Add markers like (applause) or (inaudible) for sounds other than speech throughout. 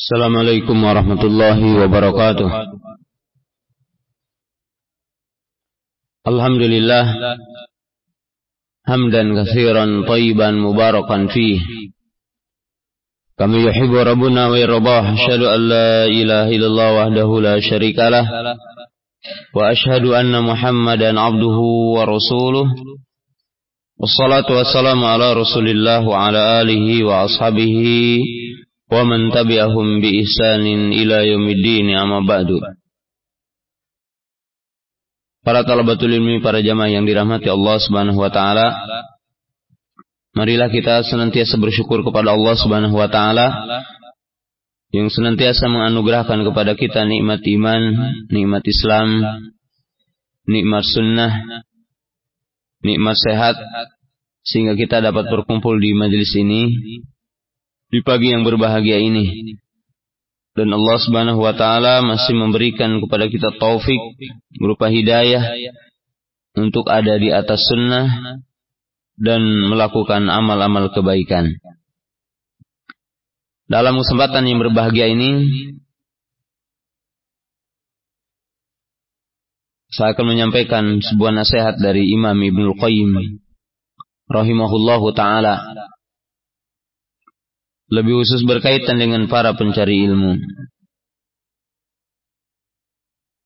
Assalamualaikum warahmatullahi wabarakatuh. Alhamdulillah hamdan katsiran tayyiban mubarakan fih. Kami yuhibbu rabbuna wa yarbah asyhadu an la wa asyhadu anna muhammadan abduhu wa rasuluh. Wassalatu wassalamu ala Rasulillah wa ala alihi wa ashabihi wa man tabi'ahum bi ihsanin ila yaumiddin ya amma ba'du. Para talabatul ilmi, para jamaah yang dirahmati Allah Subhanahu wa taala, marilah kita senantiasa bersyukur kepada Allah Subhanahu wa taala yang senantiasa menganugerahkan kepada kita nikmat iman, nikmat Islam, nikmat sunnah, nikmat sehat sehingga kita dapat berkumpul di majelis ini di pagi yang berbahagia ini. Dan Allah Subhanahu wa taala masih memberikan kepada kita taufik berupa hidayah untuk ada di atas sunnah dan melakukan amal-amal kebaikan. Dalam kesempatan yang berbahagia ini saya akan menyampaikan sebuah nasihat dari Imam Ibnu Qayyim rahimahullahu taala lebih khusus berkaitan dengan para pencari ilmu.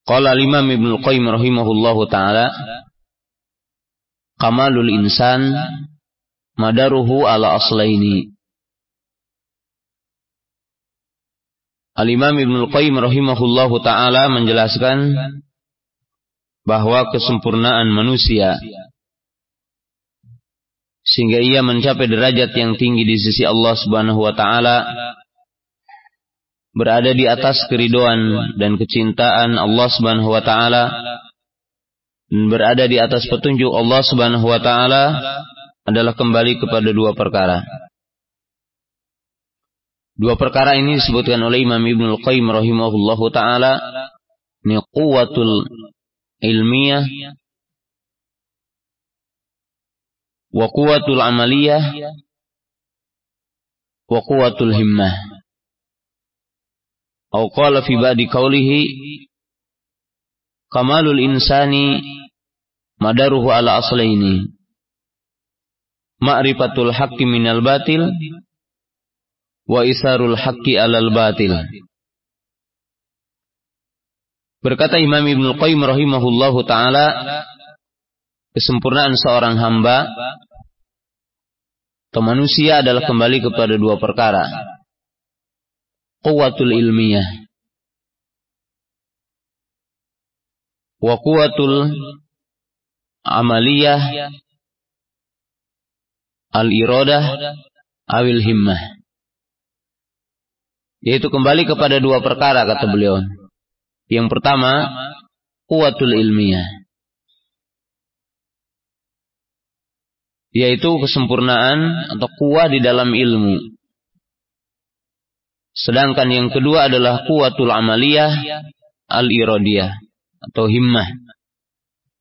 Qala al-Imam Ibnu Qayyim rahimahullahu taala Kamalul insan madaruhu ala aslaini. Al-Imam Ibnu Qayyim rahimahullahu taala menjelaskan bahwa kesempurnaan manusia sehingga ia mencapai derajat yang tinggi di sisi Allah Subhanahu wa taala. Berada di atas keridoan dan kecintaan Allah Subhanahu wa taala. Dan berada di atas petunjuk Allah Subhanahu wa taala adalah kembali kepada dua perkara. Dua perkara ini disebutkan oleh Imam Ibnu Al-Qayyim rahimahullahu taala. Ni quwwatul ilmiyah wa quwwatul amaliyah wa quwwatul himmah. Atau qala fi ba'di qawlihi kamalul insani madaruhu ala aslaini ma'rifatul haqqi minal batil wa isarul haqqi alal batil Berkata Imam Ibnu Qayyim rahimahullahu taala kesempurnaan seorang hamba atau manusia adalah kembali kepada dua perkara. Quwwatul ilmiyah. Wa quwwatul amaliyah al-iradah awil himmah. Yaitu kembali kepada dua perkara kata beliau. Yang pertama, quwwatul ilmiyah yaitu kesempurnaan atau kuah di dalam ilmu. Sedangkan yang kedua adalah kuatul amaliyah al-iradiyah atau himmah.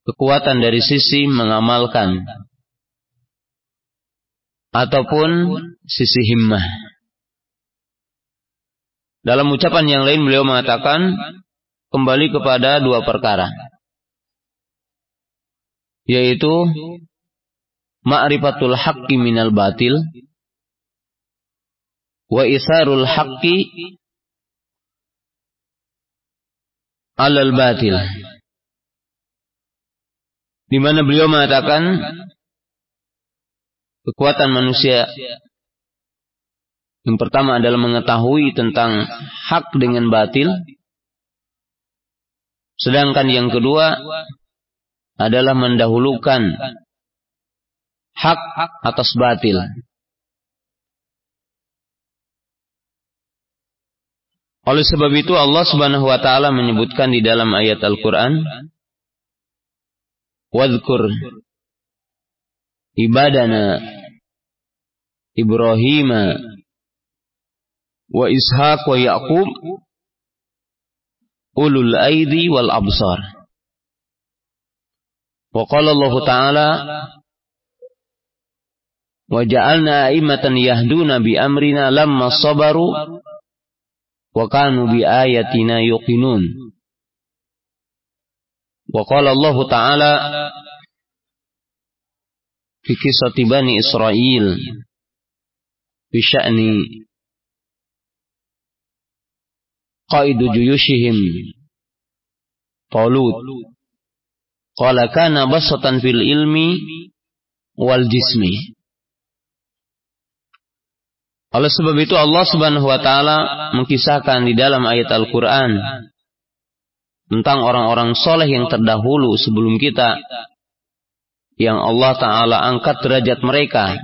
Kekuatan dari sisi mengamalkan ataupun sisi himmah. Dalam ucapan yang lain beliau mengatakan kembali kepada dua perkara. Yaitu ma'rifatul haqqi minal batil. Wa isarul haqqi alal batil. Di mana beliau mengatakan kekuatan manusia yang pertama adalah mengetahui tentang hak dengan batil. Sedangkan yang kedua adalah mendahulukan hak atas batil. Oleh sebab itu Allah Subhanahu wa taala menyebutkan di dalam ayat Al-Qur'an Wadhkur ibadana Ibrahim wa Ishaq wa Yaqub ulul aidi wal absar. Wa qala Allah Ta'ala wa ja'alna a'immatan yahduna bi amrina lamma sabaru wa kanu bi ayatina yuqinun. Wa qala Allah Ta'ala fi kisah Bani Israel fi sya'ni qaidu juyushihim Talut qala kana basatan fil ilmi wal jismi oleh sebab itu Allah Subhanahu wa taala mengkisahkan di dalam ayat Al-Qur'an tentang orang-orang soleh yang terdahulu sebelum kita yang Allah taala angkat derajat mereka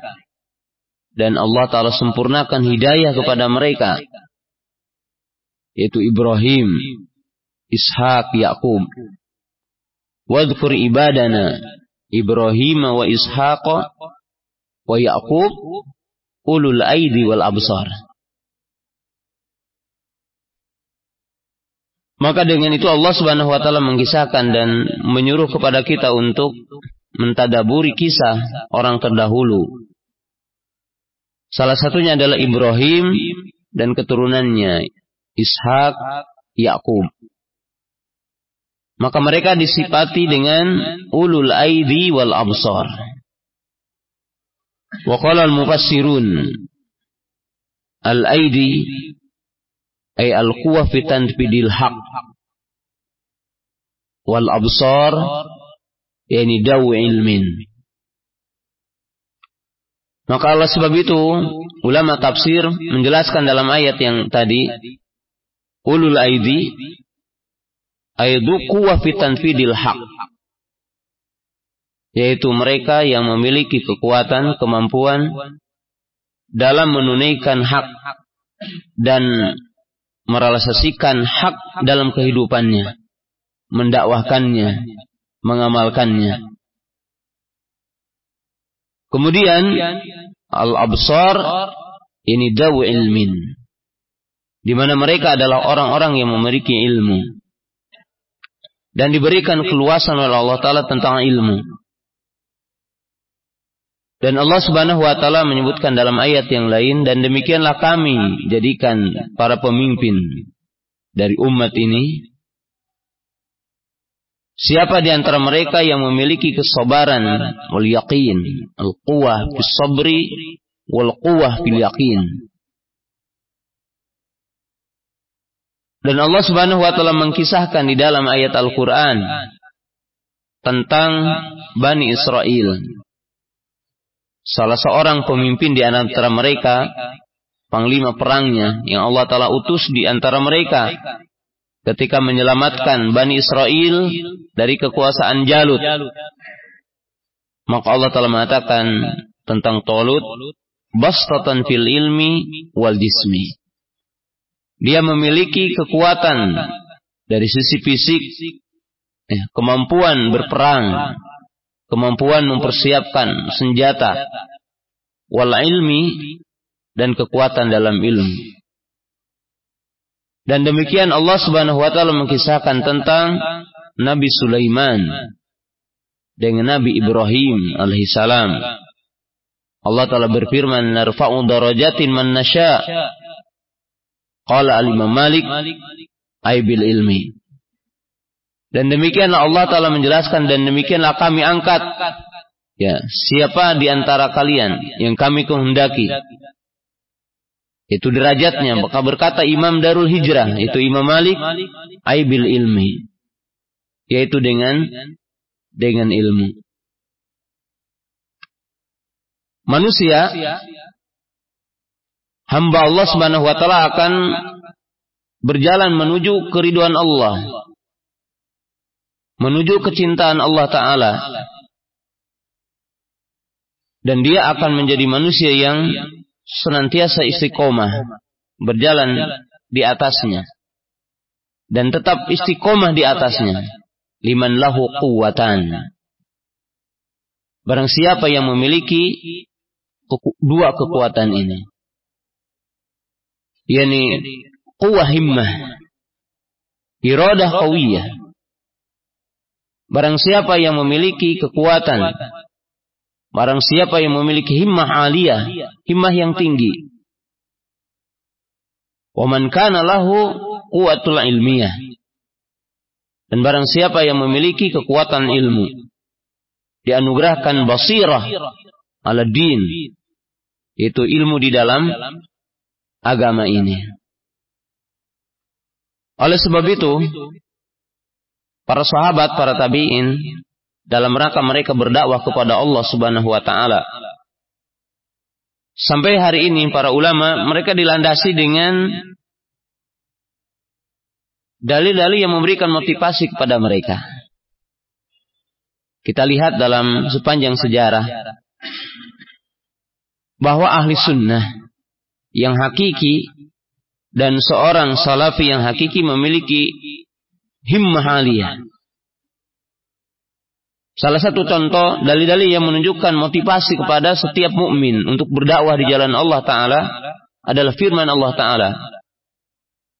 dan Allah taala sempurnakan hidayah kepada mereka yaitu Ibrahim, Ishak, Yakub. Wadhkur ibadana Ibrahim wa Ishaq wa Yakub ulul aidi wal absar. Maka dengan itu Allah Subhanahu wa taala mengisahkan dan menyuruh kepada kita untuk mentadaburi kisah orang terdahulu. Salah satunya adalah Ibrahim dan keturunannya Ishak, Yakub. Maka mereka disipati dengan ulul aidi wal absar. Wa qala al-mufassirun al-aidi ay al-quwa fi tanfidil haq wal absar yani dawu ilmin. Maka oleh sebab itu ulama tafsir menjelaskan dalam ayat yang tadi ulul aidi aidu quwa fi tanfidil haq yaitu mereka yang memiliki kekuatan, kemampuan dalam menunaikan hak dan merealisasikan hak dalam kehidupannya, mendakwahkannya, mengamalkannya. Kemudian al-absar ini dawu ilmin. Di mana mereka adalah orang-orang yang memiliki ilmu dan diberikan keluasan oleh Allah taala tentang ilmu. Dan Allah Subhanahu wa taala menyebutkan dalam ayat yang lain dan demikianlah kami jadikan para pemimpin dari umat ini Siapa di antara mereka yang memiliki kesabaran wal yaqin, al-quwwah fis sabri wal quwwah fil yaqin. Dan Allah Subhanahu wa taala mengkisahkan di dalam ayat Al-Qur'an tentang Bani Israel salah seorang pemimpin di antara mereka, panglima perangnya yang Allah Ta'ala utus di antara mereka ketika menyelamatkan Bani Israel dari kekuasaan Jalut. Maka Allah Ta'ala mengatakan tentang Tolut, bastatan fil ilmi wal jismi. Dia memiliki kekuatan dari sisi fisik, eh, kemampuan berperang, kemampuan mempersiapkan senjata, wal ilmi dan kekuatan dalam ilmu. Dan demikian Allah Subhanahu wa taala mengkisahkan tentang Nabi Sulaiman dengan Nabi Ibrahim alaihissalam. Allah taala berfirman, "Narfa'u darajatin man nasya." Qala al-Imam Malik, "Ay bil ilmi." Dan demikianlah Allah Ta'ala menjelaskan dan demikianlah kami angkat. Ya, siapa di antara kalian yang kami kehendaki. Itu derajatnya. Maka berkata Imam Darul Hijrah. Itu Imam Malik. Aibil ilmi. Yaitu dengan dengan ilmu. Manusia hamba Allah Subhanahu wa taala akan berjalan menuju keriduan Allah menuju kecintaan Allah Ta'ala. Dan dia akan menjadi manusia yang senantiasa istiqomah, berjalan di atasnya. Dan tetap istiqomah di atasnya. Liman lahu kuwatan. Barang siapa yang memiliki dua kekuatan ini. Yani kuwah himmah. Iradah kawiyah Barang siapa yang memiliki kekuatan, barang siapa yang memiliki himmah aliyah, himmah yang tinggi, Wa man kana lahu quwwatul ilmiyah. Dan barang siapa yang memiliki kekuatan ilmu, dianugerahkan basirah ala din, itu ilmu di dalam agama ini. Oleh sebab itu, para sahabat, para tabi'in, dalam rangka mereka berdakwah kepada Allah Subhanahu wa taala. Sampai hari ini para ulama mereka dilandasi dengan dalil-dalil yang memberikan motivasi kepada mereka. Kita lihat dalam sepanjang sejarah bahwa ahli sunnah yang hakiki dan seorang salafi yang hakiki memiliki himmah aliyah. Salah satu contoh dalil-dalil yang menunjukkan motivasi kepada setiap mukmin untuk berdakwah di jalan Allah taala adalah firman Allah taala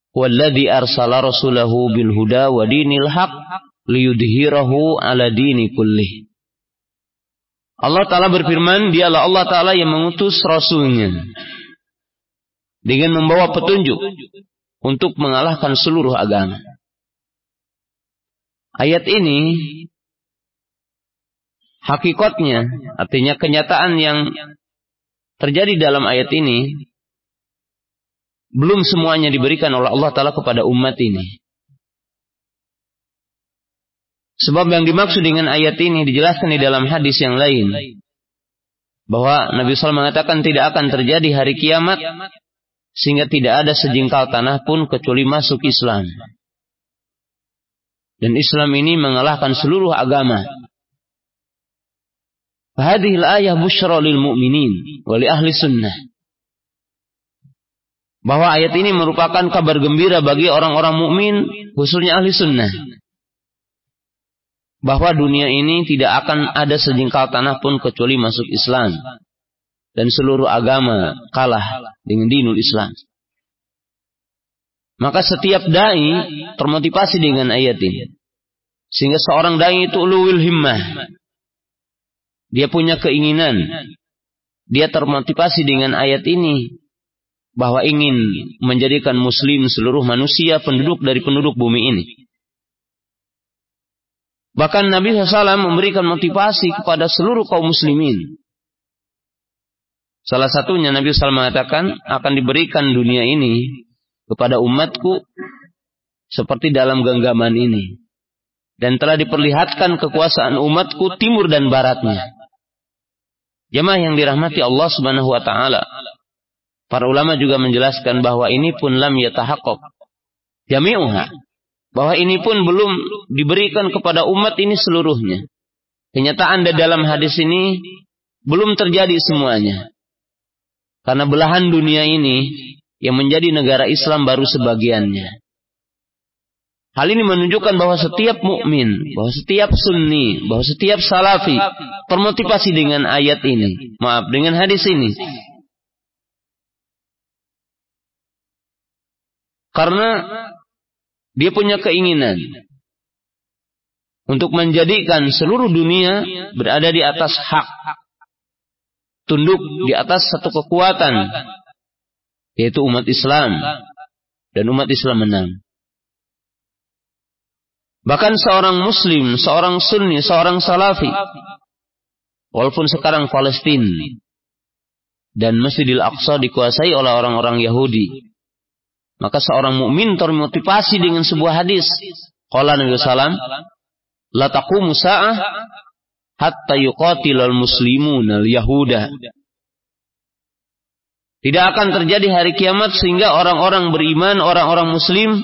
Walladhi arsala rasulahu bil huda wa dinil haq liyudhirahu ala. Allah Ta'ala berfirman, dialah Allah Ta'ala yang mengutus Rasulnya dengan membawa petunjuk untuk mengalahkan seluruh agama. Ayat ini hakikatnya, artinya kenyataan yang terjadi dalam ayat ini belum semuanya diberikan oleh Allah Ta'ala kepada umat ini. Sebab yang dimaksud dengan ayat ini dijelaskan di dalam hadis yang lain. Bahwa Nabi SAW mengatakan tidak akan terjadi hari kiamat. Sehingga tidak ada sejengkal tanah pun kecuali masuk Islam. Dan Islam ini mengalahkan seluruh agama. Hadihil ayah bushra lil mu'minin ahli sunnah bahwa ayat ini merupakan kabar gembira bagi orang-orang mukmin, khususnya ahli sunnah. Bahwa dunia ini tidak akan ada sejengkal tanah pun kecuali masuk Islam. Dan seluruh agama kalah dengan dinul Islam. Maka setiap da'i termotivasi dengan ayat ini. Sehingga seorang da'i itu uluwil himmah. Dia punya keinginan. Dia termotivasi dengan ayat ini bahwa ingin menjadikan muslim seluruh manusia penduduk dari penduduk bumi ini. Bahkan Nabi SAW memberikan motivasi kepada seluruh kaum muslimin. Salah satunya Nabi SAW mengatakan akan diberikan dunia ini kepada umatku seperti dalam genggaman ini. Dan telah diperlihatkan kekuasaan umatku timur dan baratnya. Jemaah yang dirahmati Allah Subhanahu wa taala. Para ulama juga menjelaskan bahwa ini pun lam yatahaqqaq jami'uha. Bahwa ini pun belum diberikan kepada umat ini seluruhnya. Kenyataan dalam hadis ini belum terjadi semuanya. Karena belahan dunia ini yang menjadi negara Islam baru sebagiannya. Hal ini menunjukkan bahwa setiap mukmin, bahwa setiap sunni, bahwa setiap salafi termotivasi dengan ayat ini. Maaf, dengan hadis ini. Karena dia punya keinginan untuk menjadikan seluruh dunia berada di atas hak. Tunduk di atas satu kekuatan. Yaitu umat Islam. Dan umat Islam menang. Bahkan seorang muslim, seorang sunni, seorang salafi. Walaupun sekarang Palestina. Dan Masjidil Aqsa dikuasai oleh orang-orang Yahudi. Maka seorang mukmin termotivasi dengan sebuah hadis. Qala Nabi sallam, "La taqumu hatta yuqatilal muslimun al-yahuda." Tidak akan terjadi hari kiamat sehingga orang-orang beriman, orang-orang muslim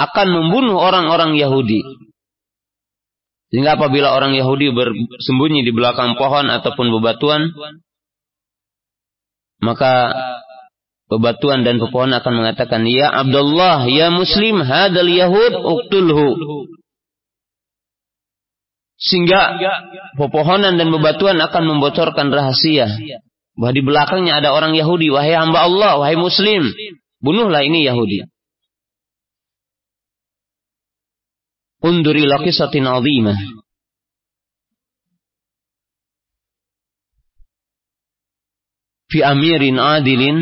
akan membunuh orang-orang Yahudi. Sehingga apabila orang Yahudi bersembunyi di belakang pohon ataupun bebatuan, maka bebatuan dan pepohonan akan mengatakan, Ya Abdullah, ya Muslim, hadal Yahud, uktulhu. Sehingga pepohonan dan bebatuan akan membocorkan rahasia. Bahwa di belakangnya ada orang Yahudi. Wahai hamba Allah, wahai Muslim. Bunuhlah ini Yahudi. Unduri laqisatin azimah. Fi amirin adilin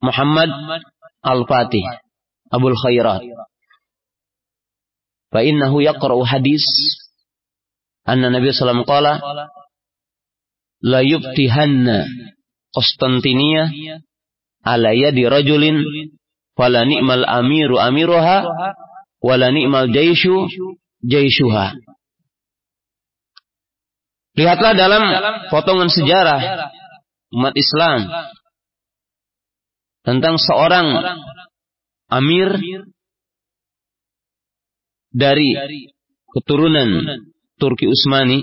Muhammad Al-Fatih, Abul Khairat. Fa innahu yaqra'u hadis anna Nabi sallallahu alaihi wasallam la yuftihanna Konstantinia. Ala yadi rajulin. Fala ni'mal amiru amiruha. Wala ni'mal jaishu jaishuha. Lihatlah dalam potongan sejarah umat Islam tentang seorang amir dari keturunan Turki Utsmani,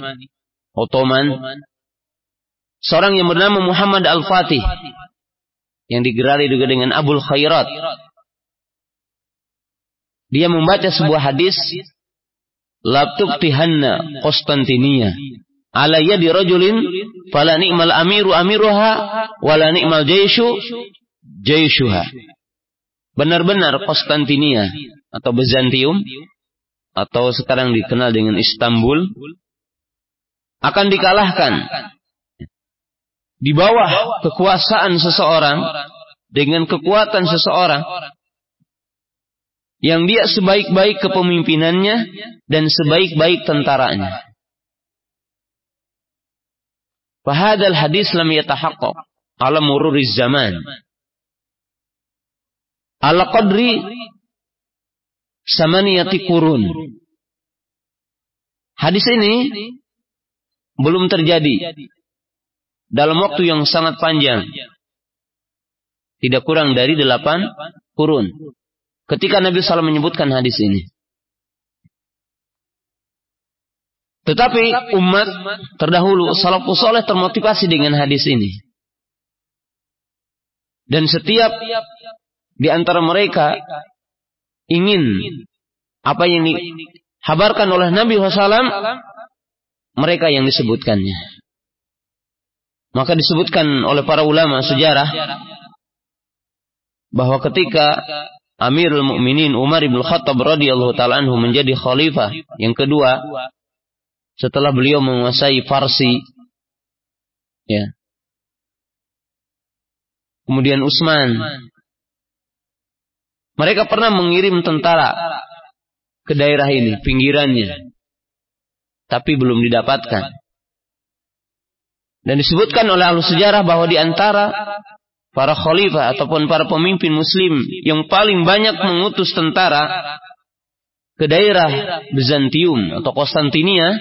Ottoman, seorang yang bernama Muhammad Al-Fatih yang digerari juga dengan Abul Khairat. Dia membaca sebuah hadis Laptuk tihanna Konstantinia ala yadi rajulin fala ni'mal amiru amiruha wala ni'mal jaishu jaishuha. Benar-benar Konstantinia atau Bizantium atau sekarang dikenal dengan Istanbul akan dikalahkan di bawah kekuasaan seseorang dengan kekuatan seseorang yang dia sebaik-baik kepemimpinannya dan sebaik-baik tentaranya. Fahadal hadis lam yatahaqqaq ala mururiz zaman. Ala qadri samaniyati kurun. Hadis ini belum terjadi dalam waktu yang sangat panjang. Tidak kurang dari delapan kurun. Ketika Nabi SAW menyebutkan hadis ini. Tetapi umat terdahulu salafus soleh termotivasi dengan hadis ini. Dan setiap di antara mereka ingin apa yang dihabarkan oleh Nabi SAW, mereka yang disebutkannya. Maka disebutkan oleh para ulama sejarah bahwa ketika Amirul Mukminin Umar bin Khattab radhiyallahu taala anhu menjadi khalifah yang kedua setelah beliau menguasai Farsi ya. Kemudian Utsman mereka pernah mengirim tentara ke daerah ini, pinggirannya. Tapi belum didapatkan. Dan disebutkan oleh ahli sejarah bahwa di antara para khalifah ataupun para pemimpin muslim yang paling banyak mengutus tentara ke daerah Bizantium atau Konstantinia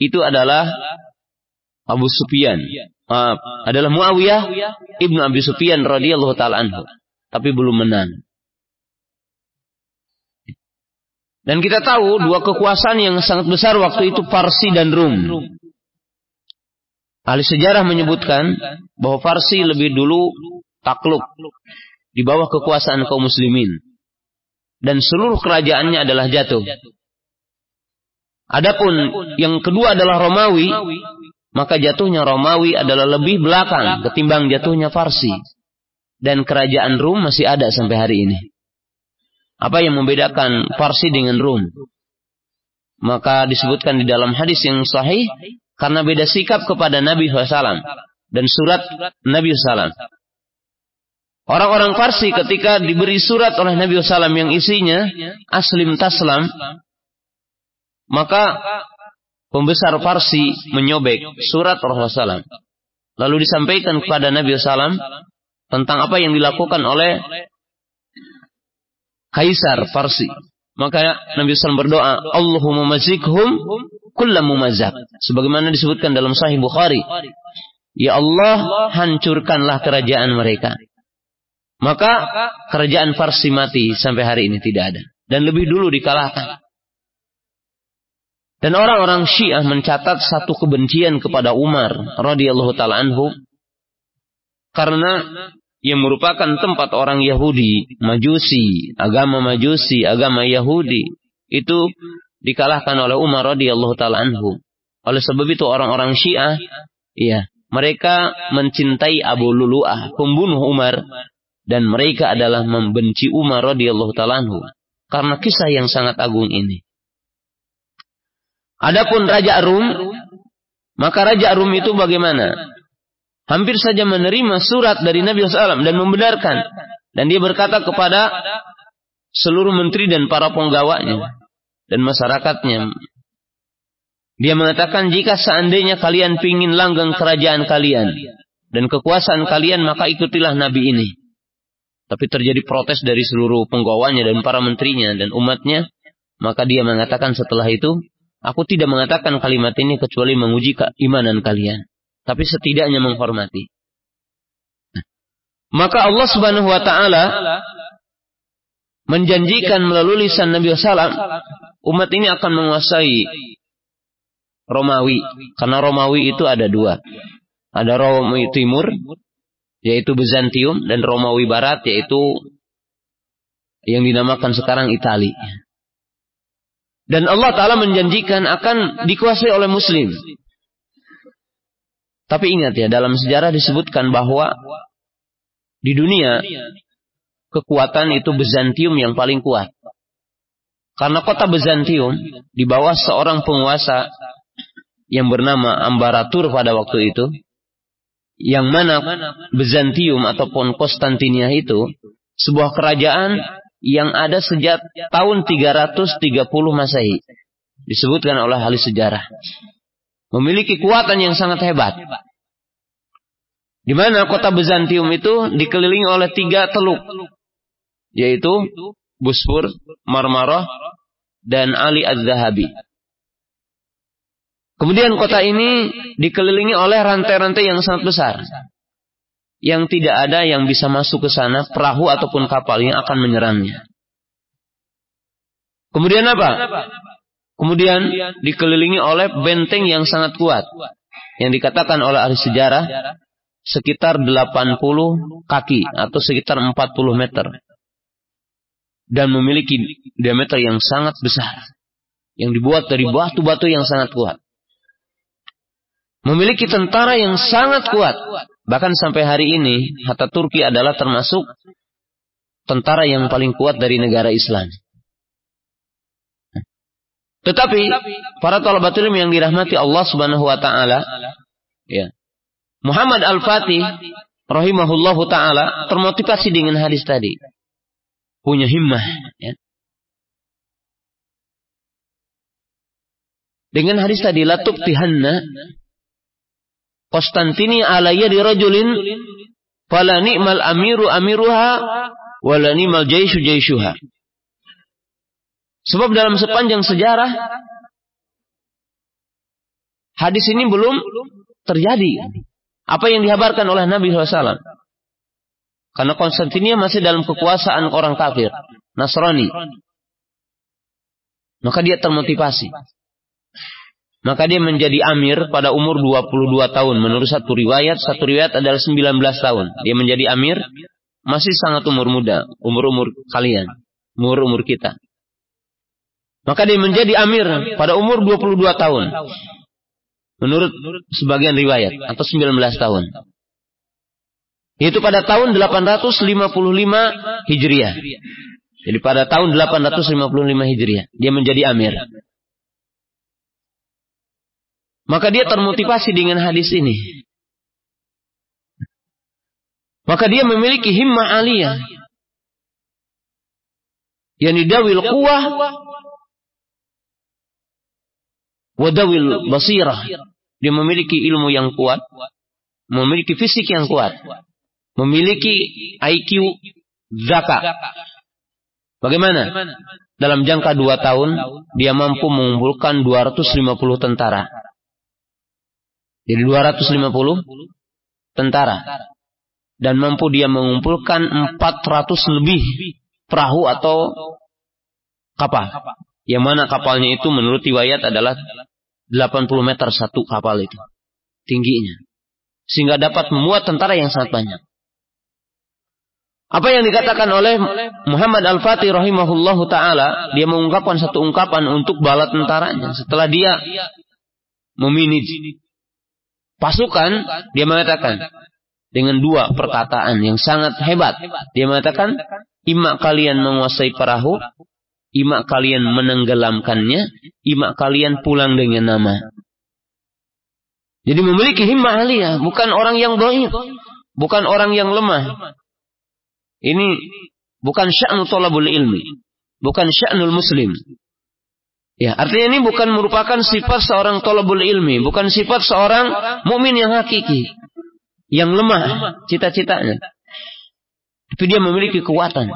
itu adalah Abu Sufyan. Uh, adalah Muawiyah ibnu Abi Sufyan radhiyallahu taala anhu. Tapi belum menang. Dan kita tahu dua kekuasaan yang sangat besar waktu itu Parsi dan Rum. Ahli sejarah menyebutkan bahwa Farsi lebih dulu takluk di bawah kekuasaan kaum muslimin. Dan seluruh kerajaannya adalah jatuh. Adapun yang kedua adalah Romawi, maka jatuhnya Romawi adalah lebih belakang ketimbang jatuhnya Farsi. Dan kerajaan Rum masih ada sampai hari ini. Apa yang membedakan Farsi dengan Rum? Maka disebutkan di dalam hadis yang sahih karena beda sikap kepada Nabi SAW dan surat Nabi SAW. Orang-orang Farsi ketika diberi surat oleh Nabi SAW yang isinya aslim taslam, maka pembesar Farsi menyobek surat Rasulullah SAW. Lalu disampaikan kepada Nabi SAW tentang apa yang dilakukan oleh Kaisar Farsi. Maka Nabi SAW berdoa, Allahumma mazikhum kulla mumazak. Sebagaimana disebutkan dalam Sahih Bukhari. Ya Allah, hancurkanlah kerajaan mereka. Maka kerajaan Farsi mati sampai hari ini tidak ada. Dan lebih dulu dikalahkan. Dan orang-orang Syiah mencatat satu kebencian kepada Umar radhiyallahu taala anhu karena yang merupakan tempat orang Yahudi, Majusi, agama Majusi, agama Yahudi, itu dikalahkan oleh Umar radhiyallahu taala anhu. Oleh sebab itu orang-orang Syiah, iya, mereka mencintai Abu Lulu'ah, pembunuh Umar dan mereka adalah membenci Umar radhiyallahu taala anhu karena kisah yang sangat agung ini. Adapun Raja Rum, maka Raja Rum itu bagaimana? hampir saja menerima surat dari Nabi SAW dan membenarkan Dan dia berkata kepada seluruh menteri dan para penggawanya dan masyarakatnya. Dia mengatakan jika seandainya kalian pingin langgeng kerajaan kalian dan kekuasaan kalian maka ikutilah nabi ini. Tapi terjadi protes dari seluruh penggawanya dan para menterinya dan umatnya. Maka dia mengatakan setelah itu, aku tidak mengatakan kalimat ini kecuali menguji keimanan kalian. Tapi setidaknya menghormati. Maka Allah Subhanahu wa taala menjanjikan melalui lisan Nabi SAW umat ini akan menguasai Romawi karena Romawi itu ada dua. Ada Romawi Timur yaitu Bizantium dan Romawi Barat yaitu yang dinamakan sekarang Itali. Dan Allah Ta'ala menjanjikan akan dikuasai oleh Muslim. Tapi ingat ya dalam sejarah disebutkan bahwa di dunia, kekuatan itu Bizantium yang paling kuat. Karena kota Bizantium di bawah seorang penguasa yang bernama Ambaratur pada waktu itu, yang mana Bizantium ataupun Konstantinia itu sebuah kerajaan yang ada sejak tahun 330 Masehi. Disebutkan oleh ahli sejarah. Memiliki kekuatan yang sangat hebat. Di mana kota Bizantium itu dikelilingi oleh tiga teluk, yaitu Buspur, Marmarah, dan Ali Az-Zahabi. Kemudian kota ini dikelilingi oleh rantai-rantai yang sangat besar. Yang tidak ada yang bisa masuk ke sana, perahu ataupun kapal yang akan menyerangnya. Kemudian apa? Kemudian dikelilingi oleh benteng yang sangat kuat. Yang dikatakan oleh ahli sejarah sekitar 80 kaki atau sekitar 40 meter. Dan memiliki diameter yang sangat besar. Yang dibuat dari batu-batu yang sangat kuat. Memiliki tentara yang sangat kuat. Bahkan sampai hari ini, Hatta Turki adalah termasuk tentara yang paling kuat dari negara Islam. Tetapi para talabatul yang dirahmati Allah Subhanahu wa taala ya, Muhammad Al-Fatih rahimahullahu taala termotivasi dengan hadis tadi. Punya himmah ya. Dengan hadis tadi latub tihanna Konstantini alaya di rajulin fala ni'mal amiru amiruha wala ni'mal jaishu jaishuha. Sebab dalam sepanjang sejarah hadis ini belum terjadi. Apa yang dihabarkan oleh Nabi SAW. Karena Konstantinia masih dalam kekuasaan orang kafir. Nasrani. Maka dia termotivasi. Maka dia menjadi amir pada umur 22 tahun. Menurut satu riwayat, satu riwayat adalah 19 tahun. Dia menjadi amir, masih sangat umur muda. Umur-umur kalian. Umur-umur kita. Maka dia menjadi amir pada umur 22 tahun. Menurut sebagian riwayat atau 19 tahun. Itu pada tahun 855 Hijriah. Jadi pada tahun 855 Hijriah dia menjadi amir. Maka dia termotivasi dengan hadis ini. Maka dia memiliki himmah aliyah. Yani dawil kuah wadawil basirah. Dia memiliki ilmu yang kuat, memiliki fisik yang kuat, memiliki IQ zakat. Bagaimana? Dalam jangka dua tahun, dia mampu mengumpulkan 250 tentara. Jadi 250 tentara. Dan mampu dia mengumpulkan 400 lebih perahu atau kapal. Yang mana kapalnya itu menurut riwayat adalah 80 meter satu kapal itu. Tingginya. Sehingga dapat memuat tentara yang sangat banyak. Apa yang dikatakan oleh Muhammad Al-Fatih rahimahullahu taala, dia mengungkapkan satu ungkapan untuk bala tentaranya. Setelah dia meminit pasukan, dia mengatakan dengan dua perkataan yang sangat hebat. Dia mengatakan, "Ima kalian menguasai perahu Imak kalian menenggelamkannya, imak kalian pulang dengan nama. Jadi memiliki himmah aliyah, bukan orang yang doib, bukan orang yang lemah. Ini bukan sya'nu talabul ilmi. Bukan sya'nul muslim. Ya, artinya ini bukan merupakan sifat seorang talabul ilmi, bukan sifat seorang mukmin yang hakiki, yang lemah cita-citanya. Tapi dia memiliki kekuatan.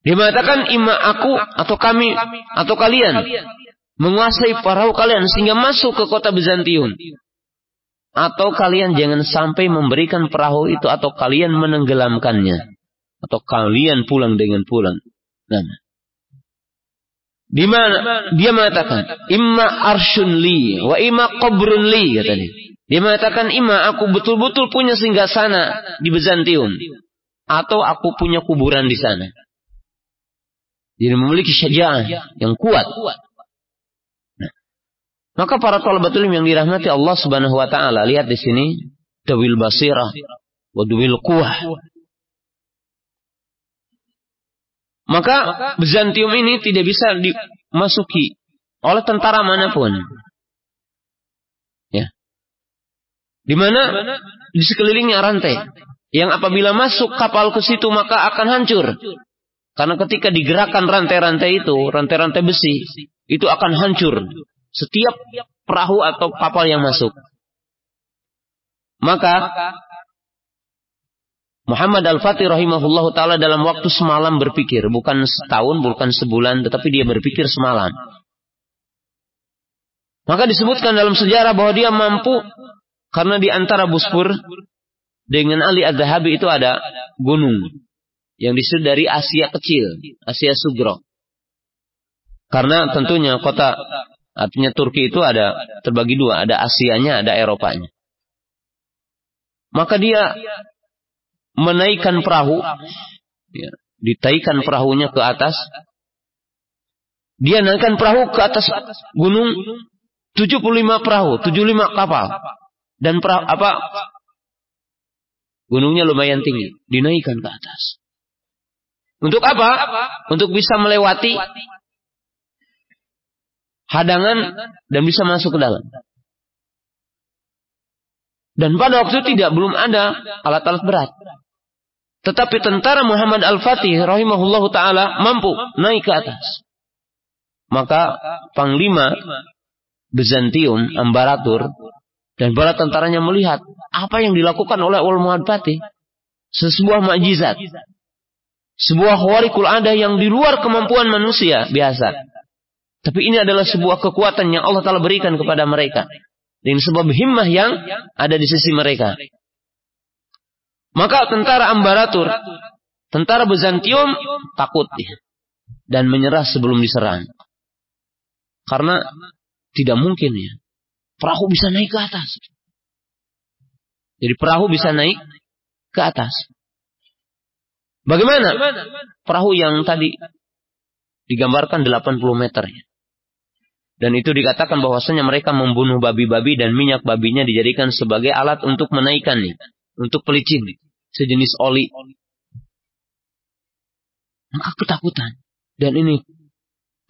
Dia mengatakan ima aku atau kami atau kalian menguasai perahu kalian sehingga masuk ke kota Bizantium. Atau kalian jangan sampai memberikan perahu itu atau kalian menenggelamkannya. Atau kalian pulang dengan pulang. Nah. Di mana dia mengatakan imma arshun li wa imma qabrun li katanya. Dia mengatakan imma aku betul-betul punya singgah sana di Bizantium atau aku punya kuburan di sana. Jadi memiliki syaja'ah yang kuat. Nah. Maka para talabatul yang dirahmati Allah Subhanahu wa taala, lihat di sini dawil basirah wa dawil quwah. Maka Bizantium ini tidak bisa dimasuki oleh tentara mana pun. Ya. Di mana di sekelilingnya rantai. Yang apabila masuk kapal ke situ maka akan hancur. Karena ketika digerakkan rantai-rantai itu, rantai-rantai besi, itu akan hancur. Setiap perahu atau kapal yang masuk. Maka Muhammad Al-Fatih rahimahullah ta'ala dalam waktu semalam berpikir. Bukan setahun, bukan sebulan, tetapi dia berpikir semalam. Maka disebutkan dalam sejarah bahwa dia mampu karena di antara Buspur dengan Ali Az-Zahabi itu ada gunung yang disebut dari Asia kecil, Asia Sugro. Karena tentunya kota artinya Turki itu ada terbagi dua, ada Asianya, ada Eropanya. Maka dia menaikkan perahu, ya, ditaikan perahunya ke atas. Dia naikkan perahu ke atas gunung 75 perahu, 75 kapal. Dan perahu, apa? Gunungnya lumayan tinggi, dinaikkan ke atas. Untuk apa? Untuk bisa melewati hadangan dan bisa masuk ke dalam. Dan pada waktu itu tidak belum ada alat-alat berat. Tetapi tentara Muhammad Al-Fatih rahimahullahu taala mampu naik ke atas. Maka panglima Bizantium Ambaratur dan para tentaranya melihat apa yang dilakukan oleh Muhammad Fatih sebuah mukjizat. Sebuah khawarikul ada yang di luar kemampuan manusia biasa. Tapi ini adalah sebuah kekuatan yang Allah Ta'ala berikan kepada mereka. Dan sebab himmah yang ada di sisi mereka. Maka tentara Ambaratur, tentara Bizantium takut dan menyerah sebelum diserang. Karena tidak mungkin ya. Perahu bisa naik ke atas. Jadi perahu bisa naik ke atas. Bagaimana? Perahu yang tadi digambarkan 80 meter ya. Dan itu dikatakan bahwasanya mereka membunuh babi-babi dan minyak babinya dijadikan sebagai alat untuk menaikkannya. Untuk pelicin. Sejenis oli. Maka ketakutan. Dan ini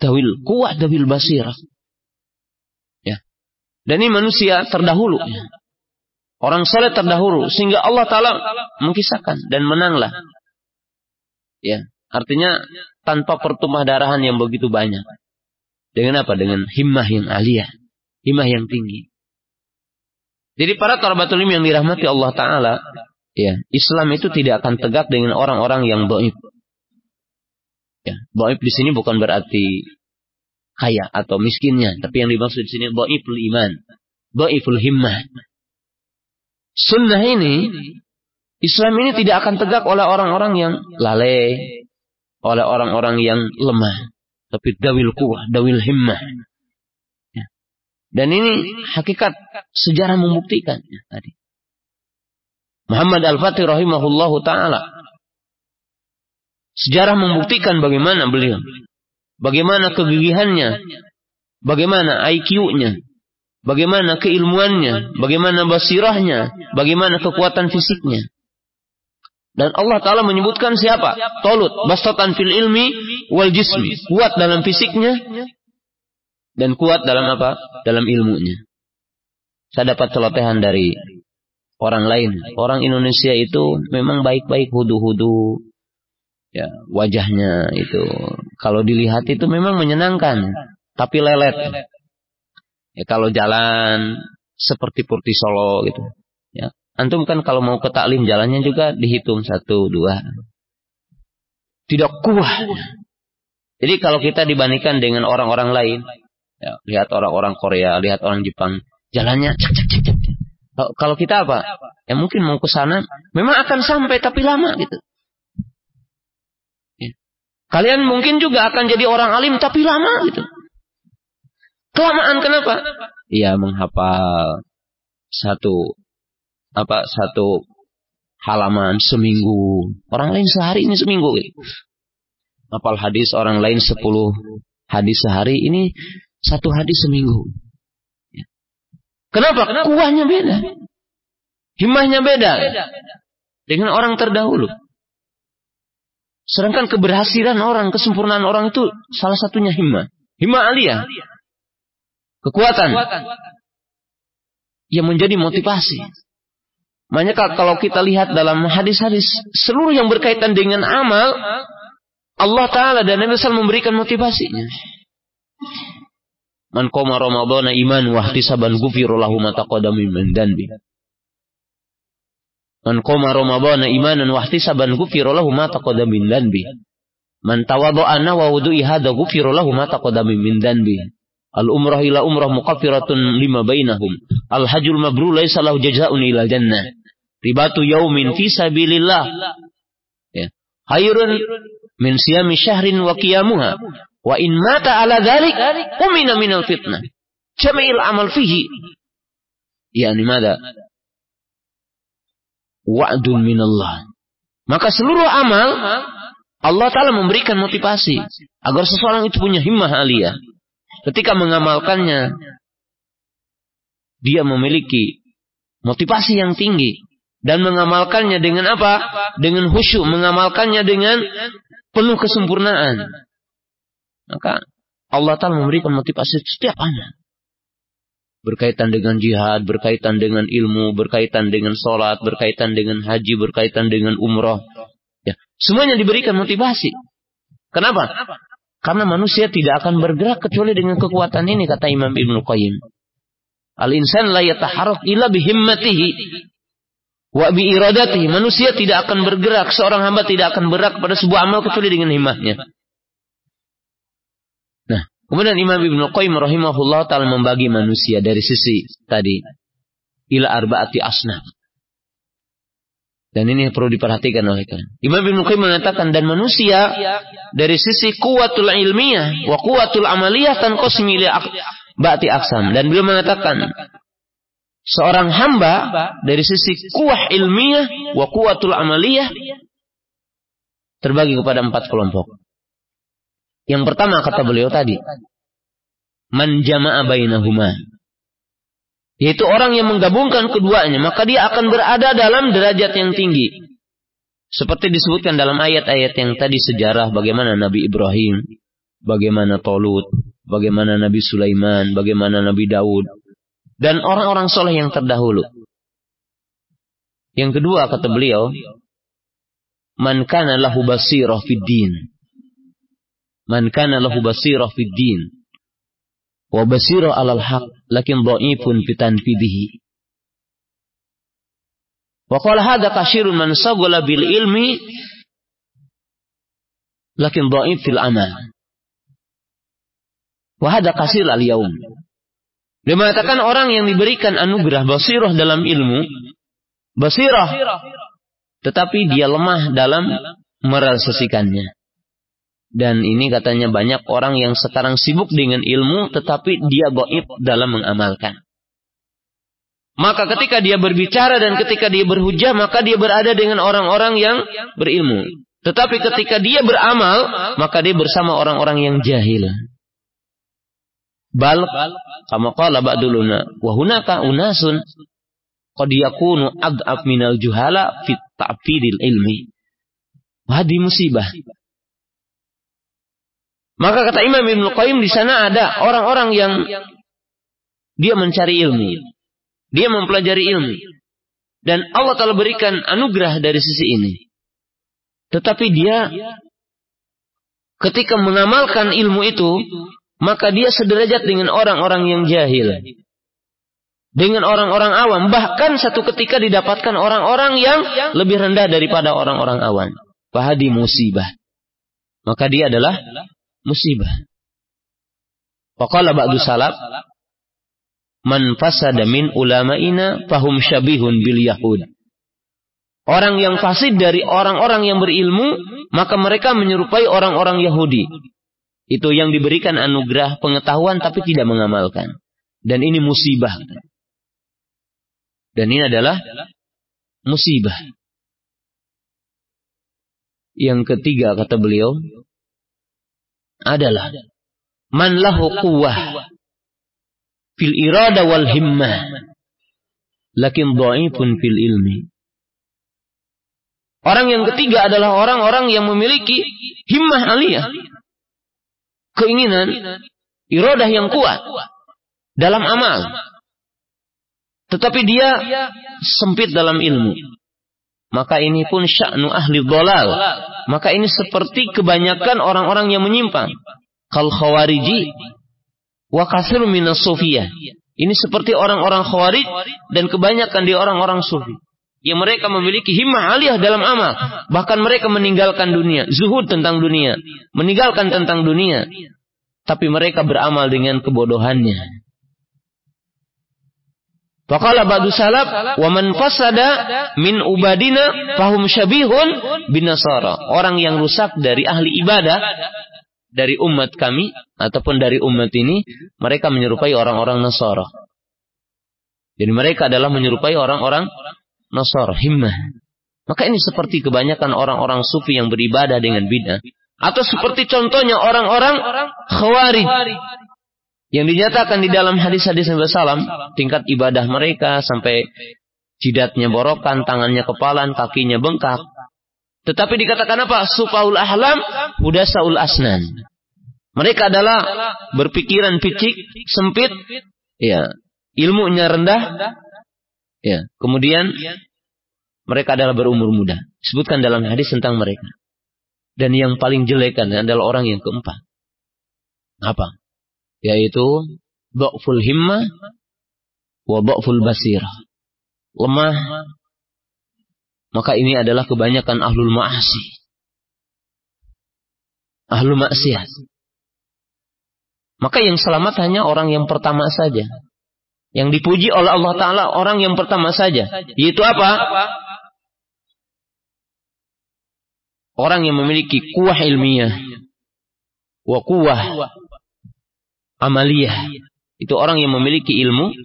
dawil kuat dawil basirah. Ya. Dan ini manusia terdahulu. Ya. Orang soleh terdahulu. Sehingga Allah Ta'ala mengkisahkan. Dan menanglah. Ya. Artinya tanpa pertumah darahan yang begitu banyak. Dengan apa? Dengan himmah yang aliyah. Himmah yang tinggi. Jadi para tarabatul yang dirahmati Allah Ta'ala. Ya, Islam itu tidak akan tegak dengan orang-orang yang doib. Ya, doib di sini bukan berarti kaya atau miskinnya, tapi yang dimaksud di sini doibul iman, doibul himmah. Sunnah ini, Islam ini tidak akan tegak oleh orang-orang yang lalai, oleh orang-orang yang lemah tapi dawil kuah, dawil himmah. Dan ini hakikat sejarah membuktikan ya, tadi. Muhammad Al-Fatih rahimahullahu taala sejarah membuktikan bagaimana beliau bagaimana kegigihannya bagaimana IQ-nya bagaimana keilmuannya bagaimana basirahnya bagaimana kekuatan fisiknya dan Allah Ta'ala menyebutkan siapa? Tolut. Bastatan fil ilmi wal jismi. Kuat dalam fisiknya. Dan kuat dalam apa? Dalam ilmunya. Saya dapat celotehan dari orang lain. Orang Indonesia itu memang baik-baik hudu-hudu. Ya, wajahnya itu kalau dilihat itu memang menyenangkan, tapi lelet. Ya, kalau jalan seperti Purti Solo gitu. Ya, antum kan kalau mau ke taklim jalannya juga dihitung satu dua. Tidak kuat. Jadi kalau kita dibandingkan dengan orang-orang lain, ya, lihat orang-orang Korea, lihat orang Jepang, jalannya cek cek cek cek. Kalau kita apa? Ya mungkin mau ke sana, memang akan sampai tapi lama gitu. Ya. Kalian mungkin juga akan jadi orang alim tapi lama gitu. Kelamaan kenapa? Iya menghafal satu apa satu halaman seminggu. Orang lain sehari ini seminggu. Gitu. Hafal hadis orang lain sepuluh hadis sehari ini satu hadis seminggu. Ya. Kenapa? Kuahnya beda. Himmahnya beda dengan orang terdahulu. Sedangkan keberhasilan orang, kesempurnaan orang itu salah satunya himmah. Himmah aliyah. Kekuatan. Yang menjadi motivasi. Makanya kalau kita lihat dalam hadis-hadis seluruh yang berkaitan dengan amal, Allah Ta'ala dan Nabi SAW memberikan motivasinya. Man koma Ramadana iman wahtisaban gufiru lahu ma min danbi. Man qama ramadhana imanan wa ihtisaban ghufira lahu ma taqaddama min dhanbi. Man tawadda'a wa wudu'i hadha ghufira lahu ma taqaddama min dhanbi. Al umrah ila umrah muqaffiratun lima bainahum. Al hajjul mabrur laisa lahu jazaa'un ila jannah. Ribatu yaumin fi sabilillah. Ya. Hayrun min siyami syahrin wa qiyamuha. Wa in mata ala dhalik umina minal fitnah. Jamil amal fihi. Yani mada? wa'dun minallah. Maka seluruh amal Allah Ta'ala memberikan motivasi agar seseorang itu punya himmah aliyah. Ketika mengamalkannya, dia memiliki motivasi yang tinggi dan mengamalkannya dengan apa? Dengan khusyuk, mengamalkannya dengan penuh kesempurnaan. Maka Allah Ta'ala memberikan motivasi setiap amal berkaitan dengan jihad, berkaitan dengan ilmu, berkaitan dengan sholat, berkaitan dengan haji, berkaitan dengan umroh. Ya, semuanya diberikan motivasi. Kenapa? Karena manusia tidak akan bergerak kecuali dengan kekuatan ini kata Imam Ibn Qayyim. Al-insan la yataharrak illa bihimmatihi wa bi iradatihi. Manusia tidak akan bergerak, seorang hamba tidak akan bergerak pada sebuah amal kecuali dengan himmahnya. Kemudian Imam Ibnu Qayyim rahimahullah taala membagi manusia dari sisi tadi ila arbaati asnaf. Dan ini perlu diperhatikan oleh kalian. Imam Ibnu Qayyim mengatakan dan manusia dari sisi kuatul ilmiah wa kuatul amaliyah tan qasmi ila ba'ti aksam dan beliau mengatakan seorang hamba dari sisi kuah ilmiah wa kuatul amaliyah terbagi kepada empat kelompok. Yang pertama kata beliau tadi, man jama'a bainahuma. Yaitu orang yang menggabungkan keduanya, maka dia akan berada dalam derajat yang tinggi. Seperti disebutkan dalam ayat-ayat yang tadi sejarah bagaimana Nabi Ibrahim, bagaimana Tolut, bagaimana Nabi Sulaiman, bagaimana Nabi Daud, dan orang-orang soleh yang terdahulu. Yang kedua kata beliau, man kana lahu basirah fid din. Man kana lahu basirah fid din wa basirah alal haq lakin dhaifun fi tanfidihi. Wa qala hadha kashirun man sagala bil ilmi lakin dhaif fil amal. Wa hadha kasir al yaum. Dia mengatakan orang yang diberikan anugerah basirah dalam ilmu, basirah, tetapi dia lemah dalam merealisasikannya. Dan ini katanya banyak orang yang sekarang sibuk dengan ilmu tetapi dia goib dalam mengamalkan. Maka ketika dia berbicara dan ketika dia berhujah maka dia berada dengan orang-orang yang berilmu. Tetapi ketika dia beramal maka dia bersama orang-orang yang jahil. Bal kama qala ba'duluna wa hunaka unasun qad yakunu ad'af minal juhala fit ta'fidil ilmi. Wahdi musibah. Maka kata Imam Ibn Qayyim di sana ada orang-orang yang dia mencari ilmu. Dia mempelajari ilmu. Dan Allah telah berikan anugerah dari sisi ini. Tetapi dia ketika mengamalkan ilmu itu, maka dia sederajat dengan orang-orang yang jahil. Dengan orang-orang awam. Bahkan satu ketika didapatkan orang-orang yang lebih rendah daripada orang-orang awam. Fahadi musibah. Maka dia adalah musibah. Faqala ba'du salaf. Man fasada min ulama'ina fahum syabihun bil yahud. Orang yang fasid dari orang-orang yang berilmu, maka mereka menyerupai orang-orang Yahudi. Itu yang diberikan anugerah pengetahuan tapi tidak mengamalkan. Dan ini musibah. Dan ini adalah musibah. Yang ketiga kata beliau adalah man lahu quwwah fil irada wal himmah lakin dhaifun fil ilmi Orang yang ketiga adalah orang-orang yang memiliki himmah aliyah. Keinginan, irodah yang kuat dalam amal. Tetapi dia sempit dalam ilmu. Maka ini pun sya'nu ahli dolal. Maka ini seperti kebanyakan orang-orang yang menyimpang. Kal khawariji wa kasir minas sufiyah. Ini seperti orang-orang khawarij dan kebanyakan di orang-orang sufi yang mereka memiliki himmah aliyah dalam amal. Bahkan mereka meninggalkan dunia, zuhud tentang dunia, meninggalkan tentang dunia. Tapi mereka beramal dengan kebodohannya. Faqala ba'du salaf wa man fasada min ubadina fahum syabihun bin nasara. Orang yang rusak dari ahli ibadah dari umat kami ataupun dari umat ini mereka menyerupai orang-orang Nasara. Jadi mereka adalah menyerupai orang-orang Nasar, himmah. Maka ini seperti kebanyakan orang-orang sufi yang beribadah dengan bid'ah. Atau seperti contohnya orang-orang khawarij. Yang dinyatakan di dalam hadis-hadis Nabi Salam. Tingkat ibadah mereka sampai jidatnya borokan, tangannya kepalan, kakinya bengkak. Tetapi dikatakan apa? Sufaul ahlam, hudasaul asnan. Mereka adalah berpikiran picik, sempit, ya, ilmunya rendah, Ya, kemudian mereka adalah berumur muda. Sebutkan dalam hadis tentang mereka. Dan yang paling jelek adalah orang yang keempat. Apa? Yaitu dha'ful himmah wa dha'ful basirah. Lemah. Maka ini adalah kebanyakan ahlul ma'asi. Ahlul maksiat. Maka yang selamat hanya orang yang pertama saja. Yang dipuji oleh Allah Ta'ala orang yang pertama saja. Yaitu apa? Orang yang memiliki kuah ilmiah. Wa kuah amaliyah. Itu orang yang memiliki ilmu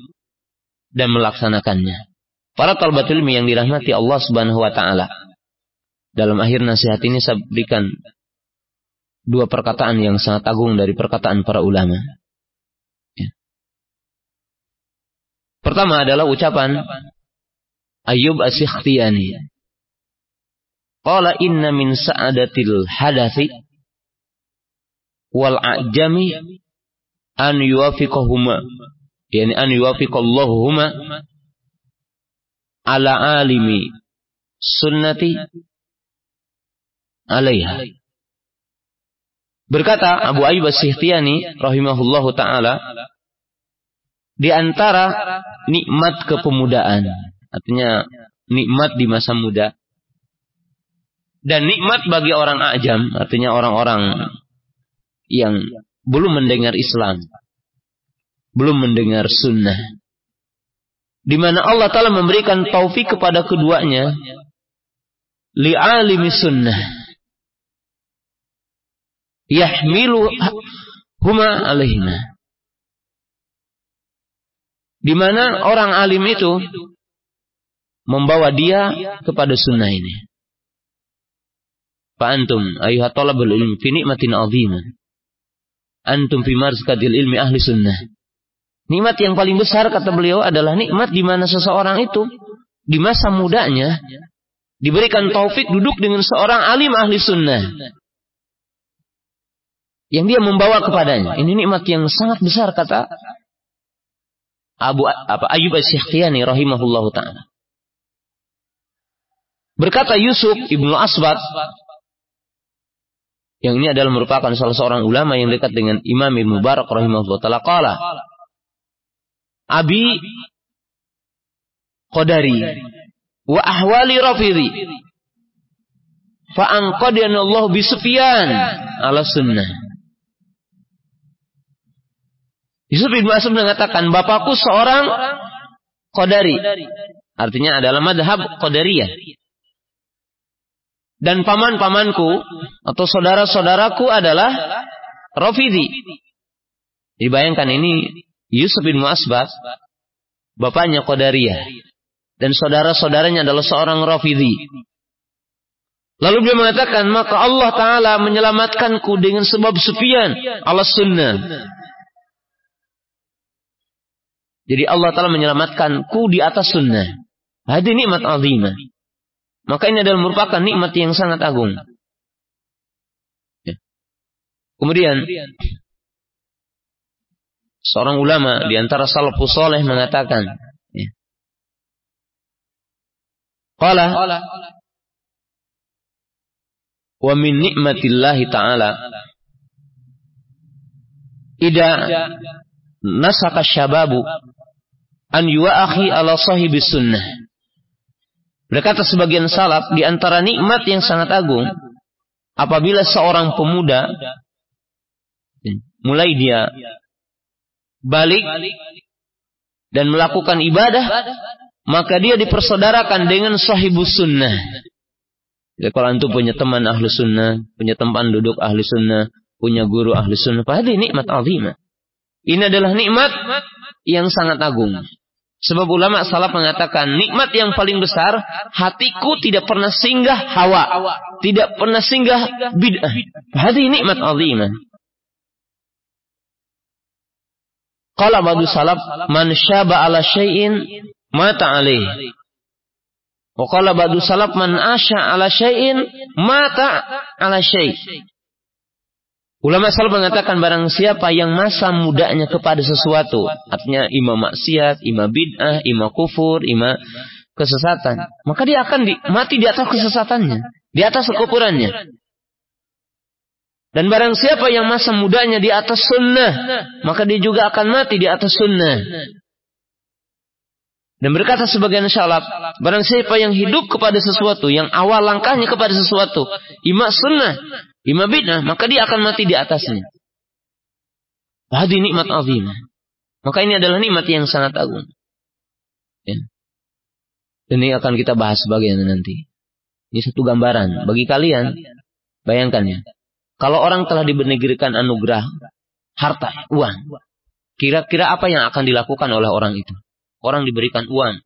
dan melaksanakannya. Para talbat ilmi yang dirahmati Allah Subhanahu wa taala. Dalam akhir nasihat ini saya berikan dua perkataan yang sangat agung dari perkataan para ulama. Pertama adalah ucapan Ayub As-Sikhtiyani. Qala inna min sa'adatil hadathi wal a'jami an yuwafiqahuma. Yani an yuwafiqallahuhuma ala alimi sunnati alaiha. Berkata Abu Ayyub As-Sikhtiyani rahimahullahu taala di antara nikmat kepemudaan. Artinya nikmat di masa muda. Dan nikmat bagi orang ajam, artinya orang-orang yang belum mendengar Islam. Belum mendengar sunnah. Di mana Allah Ta'ala memberikan taufik kepada keduanya. Li'alimi sunnah. Yahmilu huma alaihina di mana orang alim itu membawa dia kepada sunnah ini. Fa antum ayuhat talabul ilmi fi nikmatin azimah. Antum fi marskadil ilmi ahli sunnah. Nikmat yang paling besar kata beliau adalah nikmat di mana seseorang itu di masa mudanya diberikan taufik duduk dengan seorang alim ahli sunnah yang dia membawa kepadanya. Ini nikmat yang sangat besar kata Abu apa Ayub As-Sikhtiyani rahimahullahu taala. Berkata Yusuf Ibnu Aswad Yang ini adalah merupakan salah seorang ulama yang dekat dengan Imam Ibn Mubarak rahimahullah ta'ala qala. Abi Qadari wa ahwali rafidhi fa anqadana Allah bi Sufyan ala sunnah. Yusuf bin Mas'ud mengatakan, bapakku seorang Qadari. Artinya adalah madhab Qadariyah. Dan paman-pamanku atau saudara-saudaraku adalah Rafidi. Dibayangkan ini Yusuf bin Mu'asbab, bapaknya Qadariyah. Dan saudara-saudaranya adalah seorang Rafidi. Lalu dia mengatakan, maka Allah Ta'ala menyelamatkanku dengan sebab Sufyan Allah sunnah. Jadi Allah Ta'ala menyelamatkanku di atas sunnah. Hadi nikmat azimah. Maka ini adalah merupakan nikmat yang sangat agung. Ya. Kemudian, seorang ulama di antara salafus soleh mengatakan, ya. Qala wa min nikmatillahi ta'ala ida nasaka syababu an yu'akhi ala sahibi sunnah. Berkata sebagian salaf di antara nikmat yang sangat agung apabila seorang pemuda mulai dia balik dan melakukan ibadah maka dia dipersaudarakan dengan sahibus sunnah. Jadi kalau antum punya teman ahlu sunnah, punya tempat duduk ahli sunnah, punya guru ahli sunnah, pasti nikmat azimah. Ini adalah nikmat yang sangat agung. Sebab ulama salaf mengatakan nikmat yang paling besar hatiku tidak pernah singgah hawa, tidak pernah singgah bid'ah. Hadi nikmat azimah. Qala ba'du salaf man syaba ala syai'in mata alaih. Wa qala ba'du salaf man asya ala syai'in mata ala syai'. Ulama salaf mengatakan barang siapa yang masa mudanya kepada sesuatu, artinya imam maksiat, imam bid'ah, imam kufur, imam kesesatan, maka dia akan di, mati di atas kesesatannya, di atas kekufurannya. Dan barang siapa yang masa mudanya di atas sunnah, maka dia juga akan mati di atas sunnah. Dan berkata sebagian syalaf, barang siapa yang hidup kepada sesuatu, yang awal langkahnya kepada sesuatu, imam sunnah, Lima bid'ah, maka dia akan mati di atasnya. Hadi nikmat azimah. Maka ini adalah nikmat yang sangat agung. Ya. Dan ini akan kita bahas sebagian nanti. Ini satu gambaran. Bagi kalian, bayangkan ya. Kalau orang telah diberikan anugerah harta, uang. Kira-kira apa yang akan dilakukan oleh orang itu? Orang diberikan uang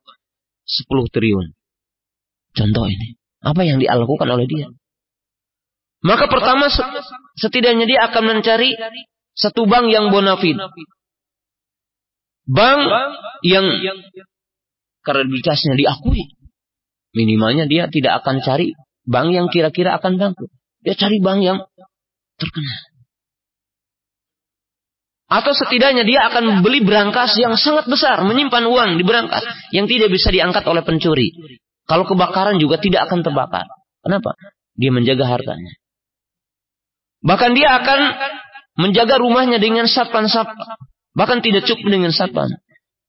10 triliun. Contoh ini. Apa yang dilakukan oleh dia? Maka pertama setidaknya dia akan mencari satu bank yang bonafid. Bank yang kredibilitasnya diakui. Minimalnya dia tidak akan cari bank yang kira-kira akan bangkrut. Dia cari bank yang terkenal. Atau setidaknya dia akan beli berangkas yang sangat besar, menyimpan uang di berangkas yang tidak bisa diangkat oleh pencuri. Kalau kebakaran juga tidak akan terbakar. Kenapa? Dia menjaga hartanya. Bahkan dia akan menjaga rumahnya dengan satpan-satpan. Bahkan tidak cukup dengan satpan.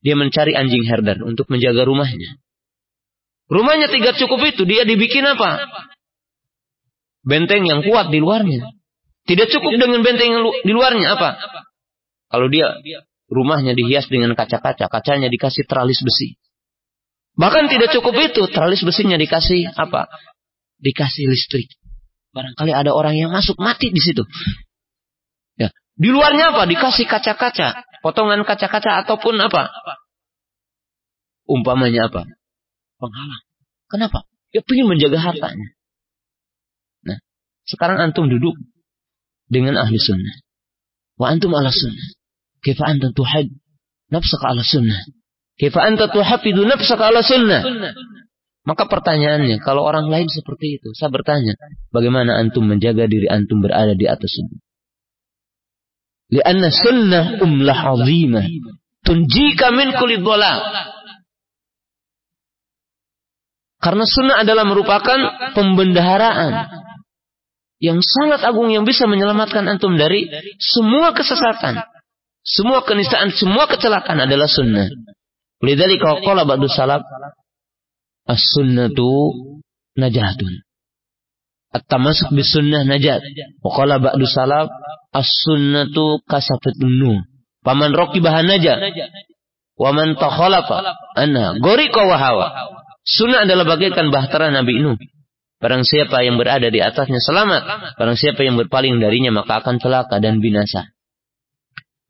Dia mencari anjing herder untuk menjaga rumahnya. Rumahnya tidak cukup itu, dia dibikin apa? Benteng yang kuat di luarnya. Tidak cukup dengan benteng yang di luarnya apa? Kalau dia rumahnya dihias dengan kaca-kaca, kacanya dikasih teralis besi. Bahkan tidak cukup itu, teralis besinya dikasih apa? Dikasih listrik. Barangkali ada orang yang masuk mati di situ. Ya. Di luarnya apa? Dikasih kaca-kaca, potongan kaca-kaca ataupun apa? Umpamanya apa? Penghalang. Kenapa? Dia ingin menjaga hartanya. Nah, sekarang antum duduk dengan ahli sunnah. Wa antum ala sunnah. Kaifa anta tuhad nafsaka ala sunnah. Kaifa anta tuhafidu nafsaka ala sunnah. Maka pertanyaannya, kalau orang lain seperti itu, saya bertanya, bagaimana antum menjaga diri antum berada di atas sunnah? Lianna sunnah umlah azimah. Tunjika min kulit bola. Karena sunnah adalah merupakan pembendaharaan yang sangat agung yang bisa menyelamatkan antum dari semua kesesatan, semua kenistaan, semua kecelakaan adalah sunnah. Lidzalika qala ba'du salaf as-sunnatu najatun. At-tamasuk bis sunnah najat. Wa qala ba'du salaf as-sunnatu kasafatun nur. Paman bahan najat. Wa man takhalafa anha goriqa wa hawa. Sunnah adalah bagaikan bahtera Nabi Nuh. Barang siapa yang berada di atasnya selamat. Barang siapa yang berpaling darinya maka akan celaka dan binasa.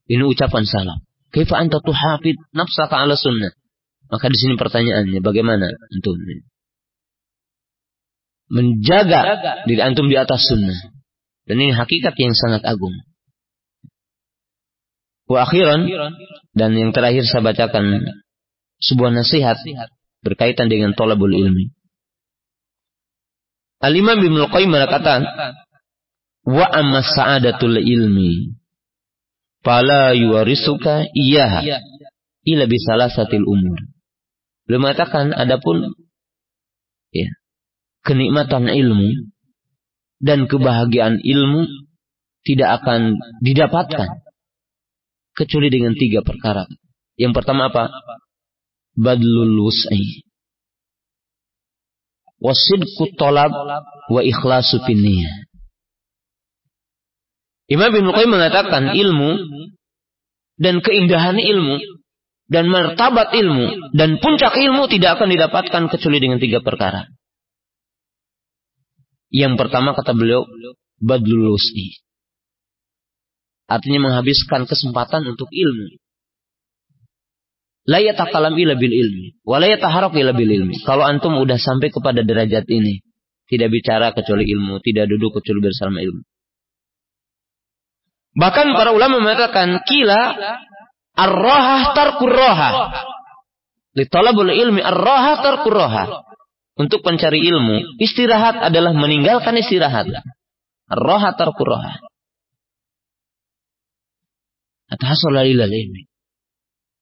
Ini ucapan salah. Kaifa anta tuhafid nafsaka ala sunnah? Maka di sini pertanyaannya bagaimana antum menjaga diri antum di atas sunnah. Dan ini hakikat yang sangat agung. Wa akhiran dan yang terakhir saya bacakan sebuah nasihat berkaitan dengan tolabul ilmi. Al-Imam Ibnu Qayyim berkata, "Wa amma sa'adatul ilmi fala yuwarisuka iyyaha ila bi salasatil umur." Beliau mengatakan adapun ya, kenikmatan ilmu dan kebahagiaan ilmu tidak akan didapatkan kecuali dengan tiga perkara. Yang pertama apa? Badlul wus'i wasidku tolab wa ikhlasu. Imam Ibn Qayyim mengatakan ilmu dan keindahan ilmu dan martabat ilmu dan puncak ilmu tidak akan didapatkan kecuali dengan tiga perkara. Yang pertama kata beliau badlul wus'i. Artinya menghabiskan kesempatan untuk ilmu. La yatakalam ila bil ilmi. Wa la ila bil ilmi. Kalau antum udah sampai kepada derajat ini. Tidak bicara kecuali ilmu. Tidak duduk kecuali bersama ilmu. Bahkan para ulama mengatakan. Kila ar-rohah tarkur rohah. Litalabul ilmi ar-rohah tarkur rohah. Untuk mencari ilmu. Istirahat adalah meninggalkan istirahat. Ar-rohah tarkur rohah. Atahasula ilal ilmi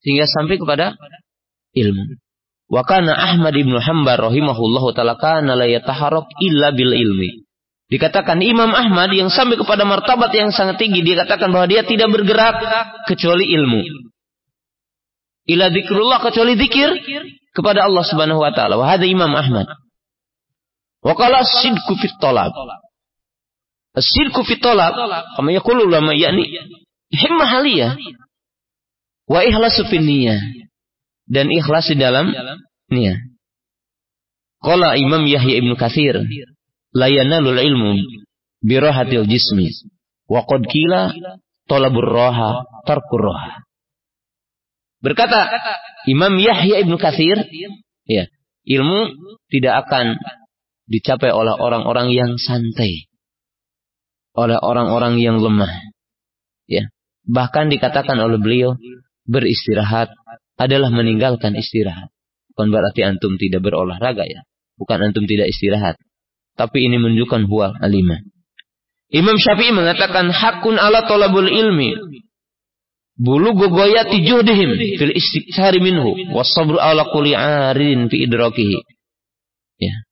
sehingga sampai kepada ilmu. Wa kana Ahmad ibn Hanbal rahimahullahu taala kana la illa bil ilmi. Dikatakan Imam Ahmad yang sampai kepada martabat yang sangat tinggi dia katakan bahwa dia tidak bergerak kecuali ilmu. Ila zikrullah kecuali zikir kepada Allah Subhanahu wa taala. Wa hadha Imam Ahmad. Wa qala sidku fit talab. As-sidku fit talab kama yaqulu ulama yakni himmah aliyah Wa ikhlasu niyah. Dan ikhlas di dalam niat. Qala Imam Yahya Ibn Katsir, la yanalul ilmu birahatil jismi. Wa qad talabur roha tarkur roha. Berkata Imam Yahya Ibn Katsir, ya, ilmu tidak akan dicapai oleh orang-orang yang santai. Oleh orang-orang yang lemah. Ya. Bahkan dikatakan oleh beliau, beristirahat adalah meninggalkan istirahat. Bukan berarti antum tidak berolahraga ya. Bukan antum tidak istirahat. Tapi ini menunjukkan huwa alimah. Imam Syafi'i mengatakan hakun ala tolabul ilmi. Bulu gogoyati juhdihim fil istiqsari minhu. Wasabru ala kuli arin fi idrakihi. Ya.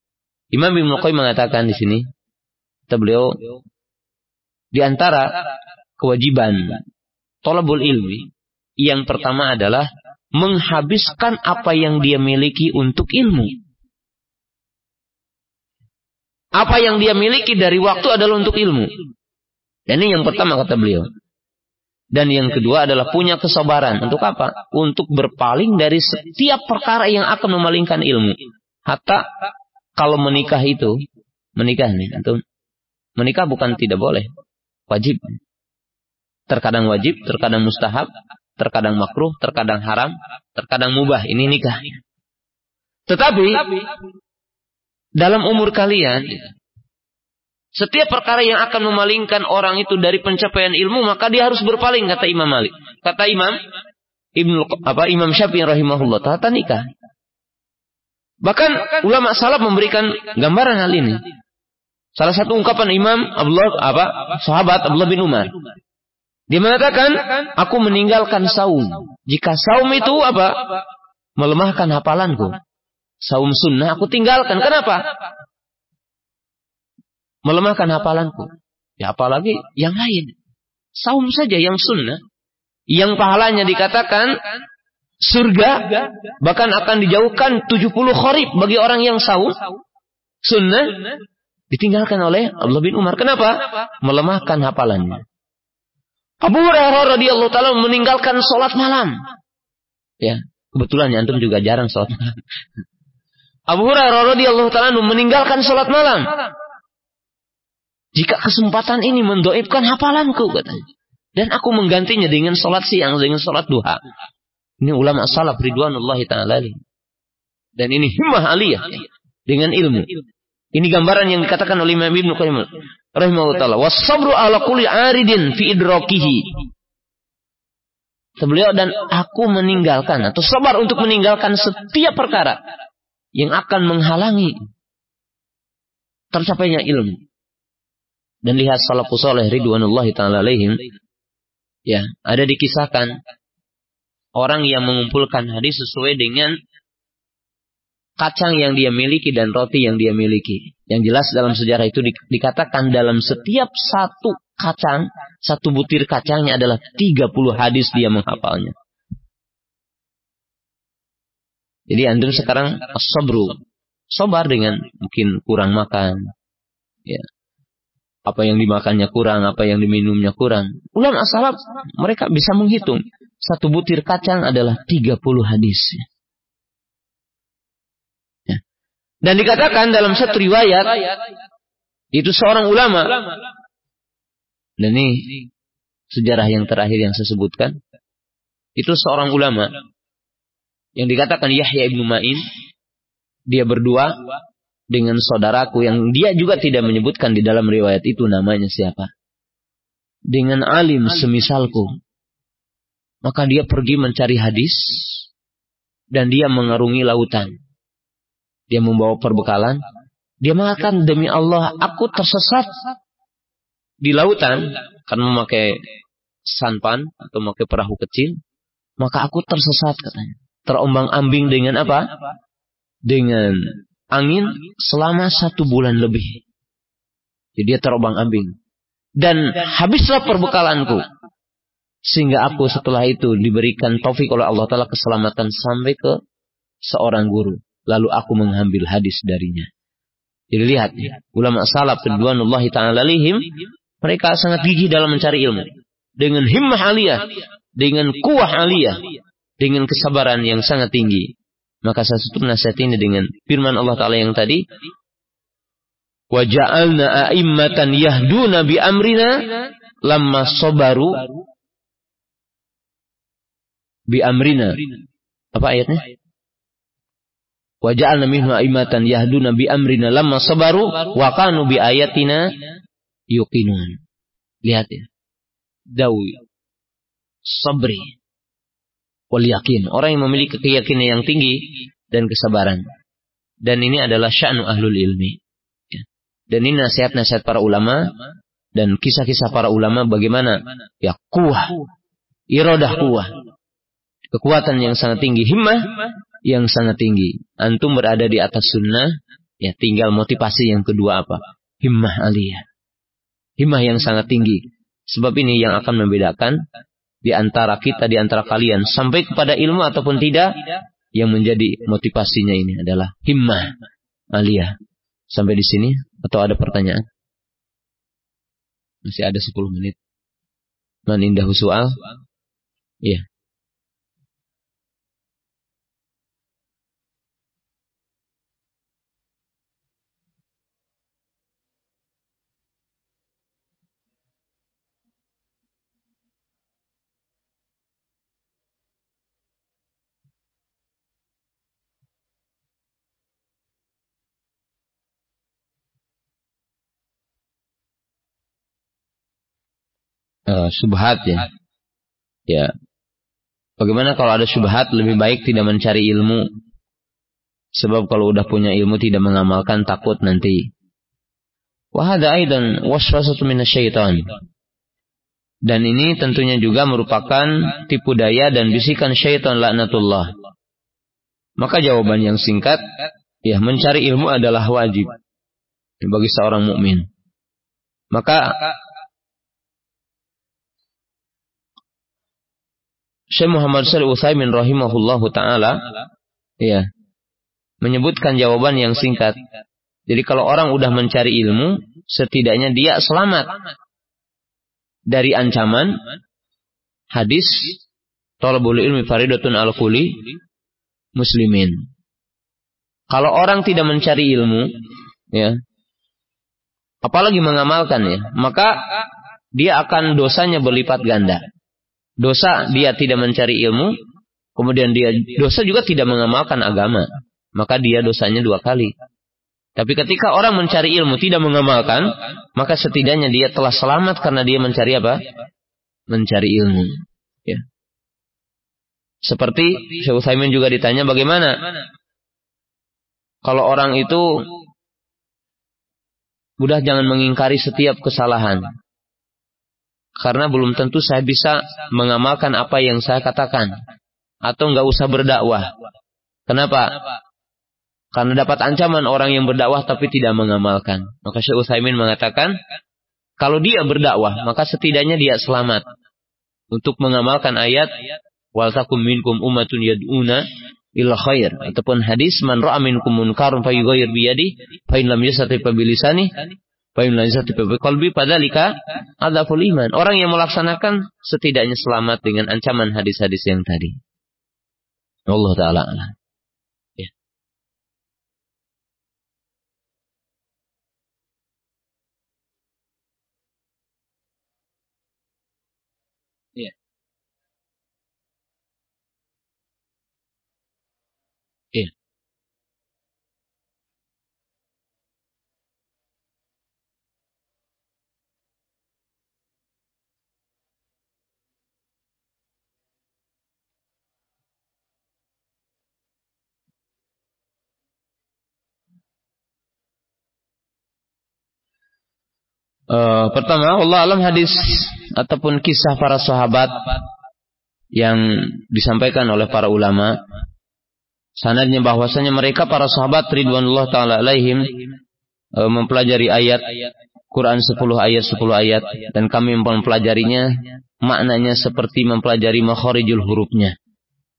Imam Ibn Qayyim mengatakan di sini. Kata beliau. Di antara kewajiban tolabul ilmi yang pertama adalah menghabiskan apa yang dia miliki untuk ilmu. Apa yang dia miliki dari waktu adalah untuk ilmu. Dan ini yang pertama kata beliau. Dan yang kedua adalah punya kesabaran. Untuk apa? Untuk berpaling dari setiap perkara yang akan memalingkan ilmu. Hatta kalau menikah itu, menikah nih, antum. Menikah bukan tidak boleh, wajib. Terkadang wajib, terkadang mustahab, terkadang makruh, terkadang haram, terkadang mubah. Ini nikah. Tetapi dalam umur kalian setiap perkara yang akan memalingkan orang itu dari pencapaian ilmu maka dia harus berpaling kata Imam Malik. Kata Imam Ibnu apa Imam Syafi'i rahimahullah tata nikah. Bahkan ulama salaf memberikan gambaran hal ini. Salah satu ungkapan Imam Abdullah apa sahabat Abdullah bin Umar. Dia mengatakan, aku meninggalkan saum. Jika saum itu apa? Melemahkan hafalanku. Saum sunnah aku tinggalkan. Kenapa? melemahkan hafalanku. Ya apalagi yang lain. Saum saja yang sunnah. Yang pahalanya dikatakan surga. Bahkan akan dijauhkan 70 khorib bagi orang yang saum. Sunnah. Ditinggalkan oleh Abdullah bin Umar. Kenapa? Melemahkan hafalannya. Abu Hurairah radhiyallahu taala meninggalkan sholat malam. Ya, kebetulan antum juga jarang sholat malam. Abu Hurairah radhiyallahu taala meninggalkan sholat malam. Jika kesempatan ini mendoibkan hafalanku katanya. Dan aku menggantinya dengan sholat siang, dengan sholat duha. Ini ulama salaf ridwanullahi ta'ala Dan ini himmah aliyah. Dengan ilmu. Ini gambaran yang dikatakan oleh Imam Ibn Qayyim. Rahimahullah. Wasabru ala kulli aridin fi idrakihi. Beliau dan aku meninggalkan atau sabar untuk meninggalkan setiap perkara yang akan menghalangi tercapainya ilmu. Dan lihat salafus soleh ridwanullahi ta'ala alaihim. Ya, ada dikisahkan orang yang mengumpulkan hadis sesuai dengan kacang yang dia miliki dan roti yang dia miliki. Yang jelas dalam sejarah itu dikatakan dalam setiap satu kacang, satu butir kacangnya adalah 30 hadis dia menghafalnya. Jadi antum sekarang sobru, sobar dengan mungkin kurang makan, ya, apa yang dimakannya kurang, apa yang diminumnya kurang. Ulama salaf mereka bisa menghitung satu butir kacang adalah 30 hadis. Ya. Dan dikatakan dalam satu riwayat itu seorang ulama. Dan ini sejarah yang terakhir yang saya sebutkan. Itu seorang ulama yang dikatakan Yahya ibnu Ma'in. Dia berdua dengan saudaraku yang dia juga tidak menyebutkan di dalam riwayat itu namanya siapa. Dengan alim semisalku. Maka dia pergi mencari hadis dan dia mengarungi lautan. Dia membawa perbekalan. Dia mengatakan demi Allah aku tersesat di lautan karena memakai sanpan atau memakai perahu kecil. Maka aku tersesat katanya. Terombang ambing dengan apa? Dengan angin selama satu bulan lebih. Jadi dia terombang ambing. Dan habislah perbekalanku. Sehingga aku setelah itu diberikan taufik oleh Allah Ta'ala keselamatan sampai ke seorang guru. Lalu aku mengambil hadis darinya. Jadi lihat, ulama salaf ridwanullahi ta'ala alihim, mereka sangat gigih dalam mencari ilmu. Dengan himmah aliyah, dengan kuah aliyah, dengan kesabaran yang sangat tinggi. Maka saya tutup nasihat ini dengan firman Allah Ta'ala yang tadi. Waja'alna a'immatan yahduna bi amrina lamma sobaru bi amrina. Apa ayatnya? Waja'alna minhu a'immatan yahduna bi amrina lamma sobaru wa kanu bi ayatina yuqinun. Lihat ya. Dawi. Sabri wal yakin. Orang yang memiliki keyakinan yang tinggi dan kesabaran. Dan ini adalah sya'nu ahlul ilmi. Ya. Dan ini nasihat-nasihat para ulama dan kisah-kisah para ulama bagaimana ya kuah, irodah kuah, kekuatan yang sangat tinggi, himmah yang sangat tinggi. Antum berada di atas sunnah, ya tinggal motivasi yang kedua apa? Himmah aliyah. Himmah yang sangat tinggi. Sebab ini yang akan membedakan di antara kita, di antara kalian sampai kepada ilmu ataupun tidak, yang menjadi motivasinya ini adalah himmah aliyah. Sampai di sini atau ada pertanyaan? Masih ada 10 menit. Man indahu soal? Iya. Uh, subhat ya. Ya. Bagaimana kalau ada subhat lebih baik tidak mencari ilmu. Sebab kalau udah punya ilmu tidak mengamalkan takut nanti. Wahada aidan waswasatu minasyaitan. Dan ini tentunya juga merupakan tipu daya dan bisikan syaitan laknatullah. Maka jawaban yang singkat, ya mencari ilmu adalah wajib bagi seorang mukmin. Maka Syekh Muhammad Shalih Utsaimin rahimahullahu taala ya menyebutkan jawaban yang singkat. Jadi kalau orang udah mencari ilmu, setidaknya dia selamat dari ancaman hadis talabul ilmi faridatun al kuli muslimin. Kalau orang tidak mencari ilmu, ya, apalagi mengamalkannya, maka dia akan dosanya berlipat ganda. Dosa dia tidak mencari ilmu, kemudian dia dosa juga tidak mengamalkan agama, maka dia dosanya dua kali. Tapi ketika orang mencari ilmu tidak mengamalkan, maka setidaknya dia telah selamat karena dia mencari apa? Mencari ilmu. Ya. Seperti Syekh Utsaimin juga ditanya bagaimana kalau orang itu mudah jangan mengingkari setiap kesalahan. Karena belum tentu saya bisa mengamalkan apa yang saya katakan. Atau nggak usah berdakwah. Kenapa? Karena dapat ancaman orang yang berdakwah tapi tidak mengamalkan. Maka Syekh Utsaimin mengatakan, kalau dia berdakwah, maka setidaknya dia selamat. Untuk mengamalkan ayat, wal takum minkum ummatun yad'una ila khair ataupun hadis man ra'a minkum munkarun fayughayyir bi yadi fa in lam yastati bi lisani Qalbi padalika adzaful iman. Orang yang melaksanakan setidaknya selamat dengan ancaman hadis-hadis yang tadi. Allah taala Ya. Ya. Ya. Uh, pertama, Allah alam hadis ataupun kisah para sahabat yang disampaikan oleh para ulama. Sanadnya bahwasanya mereka para sahabat ridwanullah taala alaihim uh, mempelajari ayat Quran 10 ayat 10 ayat dan kami mempelajarinya maknanya seperti mempelajari makharijul hurufnya.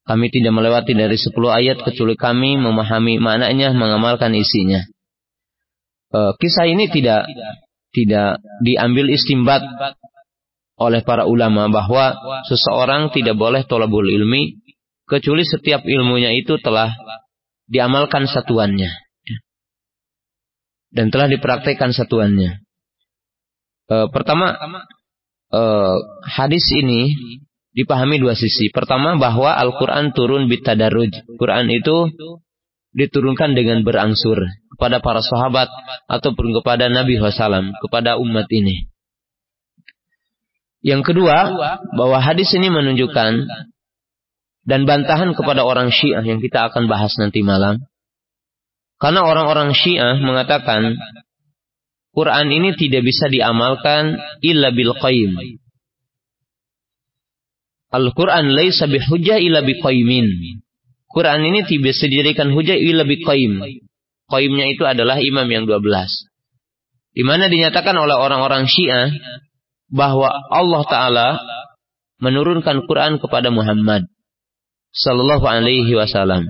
Kami tidak melewati dari 10 ayat kecuali kami memahami maknanya, mengamalkan isinya. Uh, kisah ini tidak tidak diambil istimbat oleh para ulama bahwa seseorang tidak boleh tolabul ilmi kecuali setiap ilmunya itu telah diamalkan satuannya dan telah dipraktekkan satuannya. E, pertama, e, hadis ini dipahami dua sisi. Pertama bahwa Al-Quran turun bitadaruj. Quran itu diturunkan dengan berangsur kepada para sahabat ataupun kepada Nabi SAW, kepada umat ini. Yang kedua, bahwa hadis ini menunjukkan dan bantahan kepada orang Syiah yang kita akan bahas nanti malam. Karena orang-orang Syiah mengatakan Quran ini tidak bisa diamalkan illa bil qayyim. Al-Quran laisa bihujjah illa biqaymin. Quran ini tidak bisa dijadikan hujah lebih qaim. Qaimnya itu adalah imam yang 12. Di mana dinyatakan oleh orang-orang Syiah bahwa Allah taala menurunkan Quran kepada Muhammad sallallahu alaihi wasallam.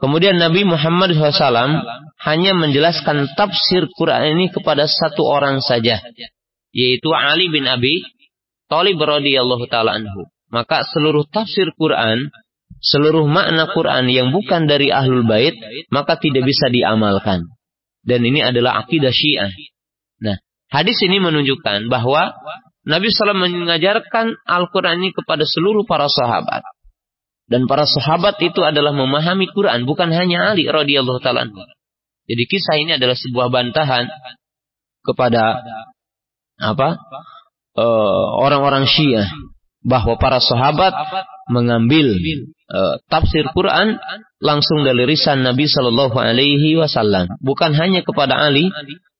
Kemudian Nabi Muhammad SAW hanya menjelaskan tafsir Quran ini kepada satu orang saja, yaitu Ali bin Abi Thalib radhiyallahu taala anhu. Maka seluruh tafsir Quran seluruh makna Quran yang bukan dari ahlul bait maka tidak bisa diamalkan. Dan ini adalah akidah Syiah. Nah, hadis ini menunjukkan bahwa Nabi SAW mengajarkan Al-Quran ini kepada seluruh para sahabat. Dan para sahabat itu adalah memahami Quran, bukan hanya Ali radhiyallahu taala Jadi kisah ini adalah sebuah bantahan kepada apa? Eh, orang-orang uh, Syiah bahwa para sahabat mengambil uh, tafsir Quran langsung dari lisan Nabi Shallallahu Alaihi Wasallam, bukan hanya kepada Ali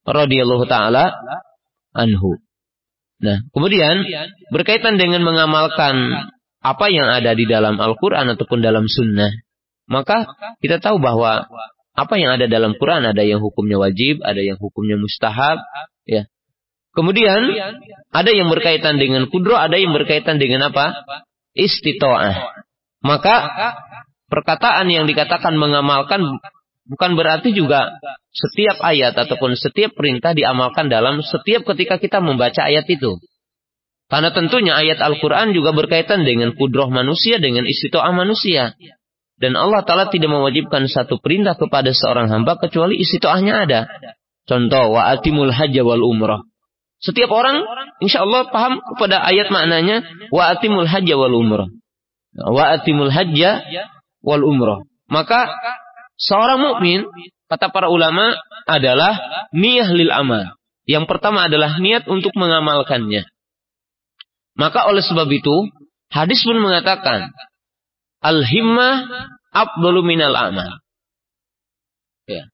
radhiyallahu taala anhu. Nah, kemudian berkaitan dengan mengamalkan apa yang ada di dalam Al-Quran ataupun dalam Sunnah, maka kita tahu bahwa apa yang ada dalam Quran ada yang hukumnya wajib, ada yang hukumnya mustahab, ya. Kemudian ada yang berkaitan dengan kudro, ada yang berkaitan dengan apa? Istitoah. Maka perkataan yang dikatakan mengamalkan bukan berarti juga setiap ayat ataupun setiap perintah diamalkan dalam setiap ketika kita membaca ayat itu. Karena tentunya ayat Al-Quran juga berkaitan dengan kudroh manusia, dengan istitoah manusia. Dan Allah Ta'ala tidak mewajibkan satu perintah kepada seorang hamba kecuali istitoahnya ada. Contoh, wa atimul hajja wal umrah. Setiap orang insya Allah paham kepada ayat maknanya wa atimul hajja wal umrah. Wa atimul hajja wal umrah. Maka seorang mukmin kata para ulama adalah niat lil amal. Yang pertama adalah niat untuk mengamalkannya. Maka oleh sebab itu hadis pun mengatakan al-himmah afdalu minal amal. Ya.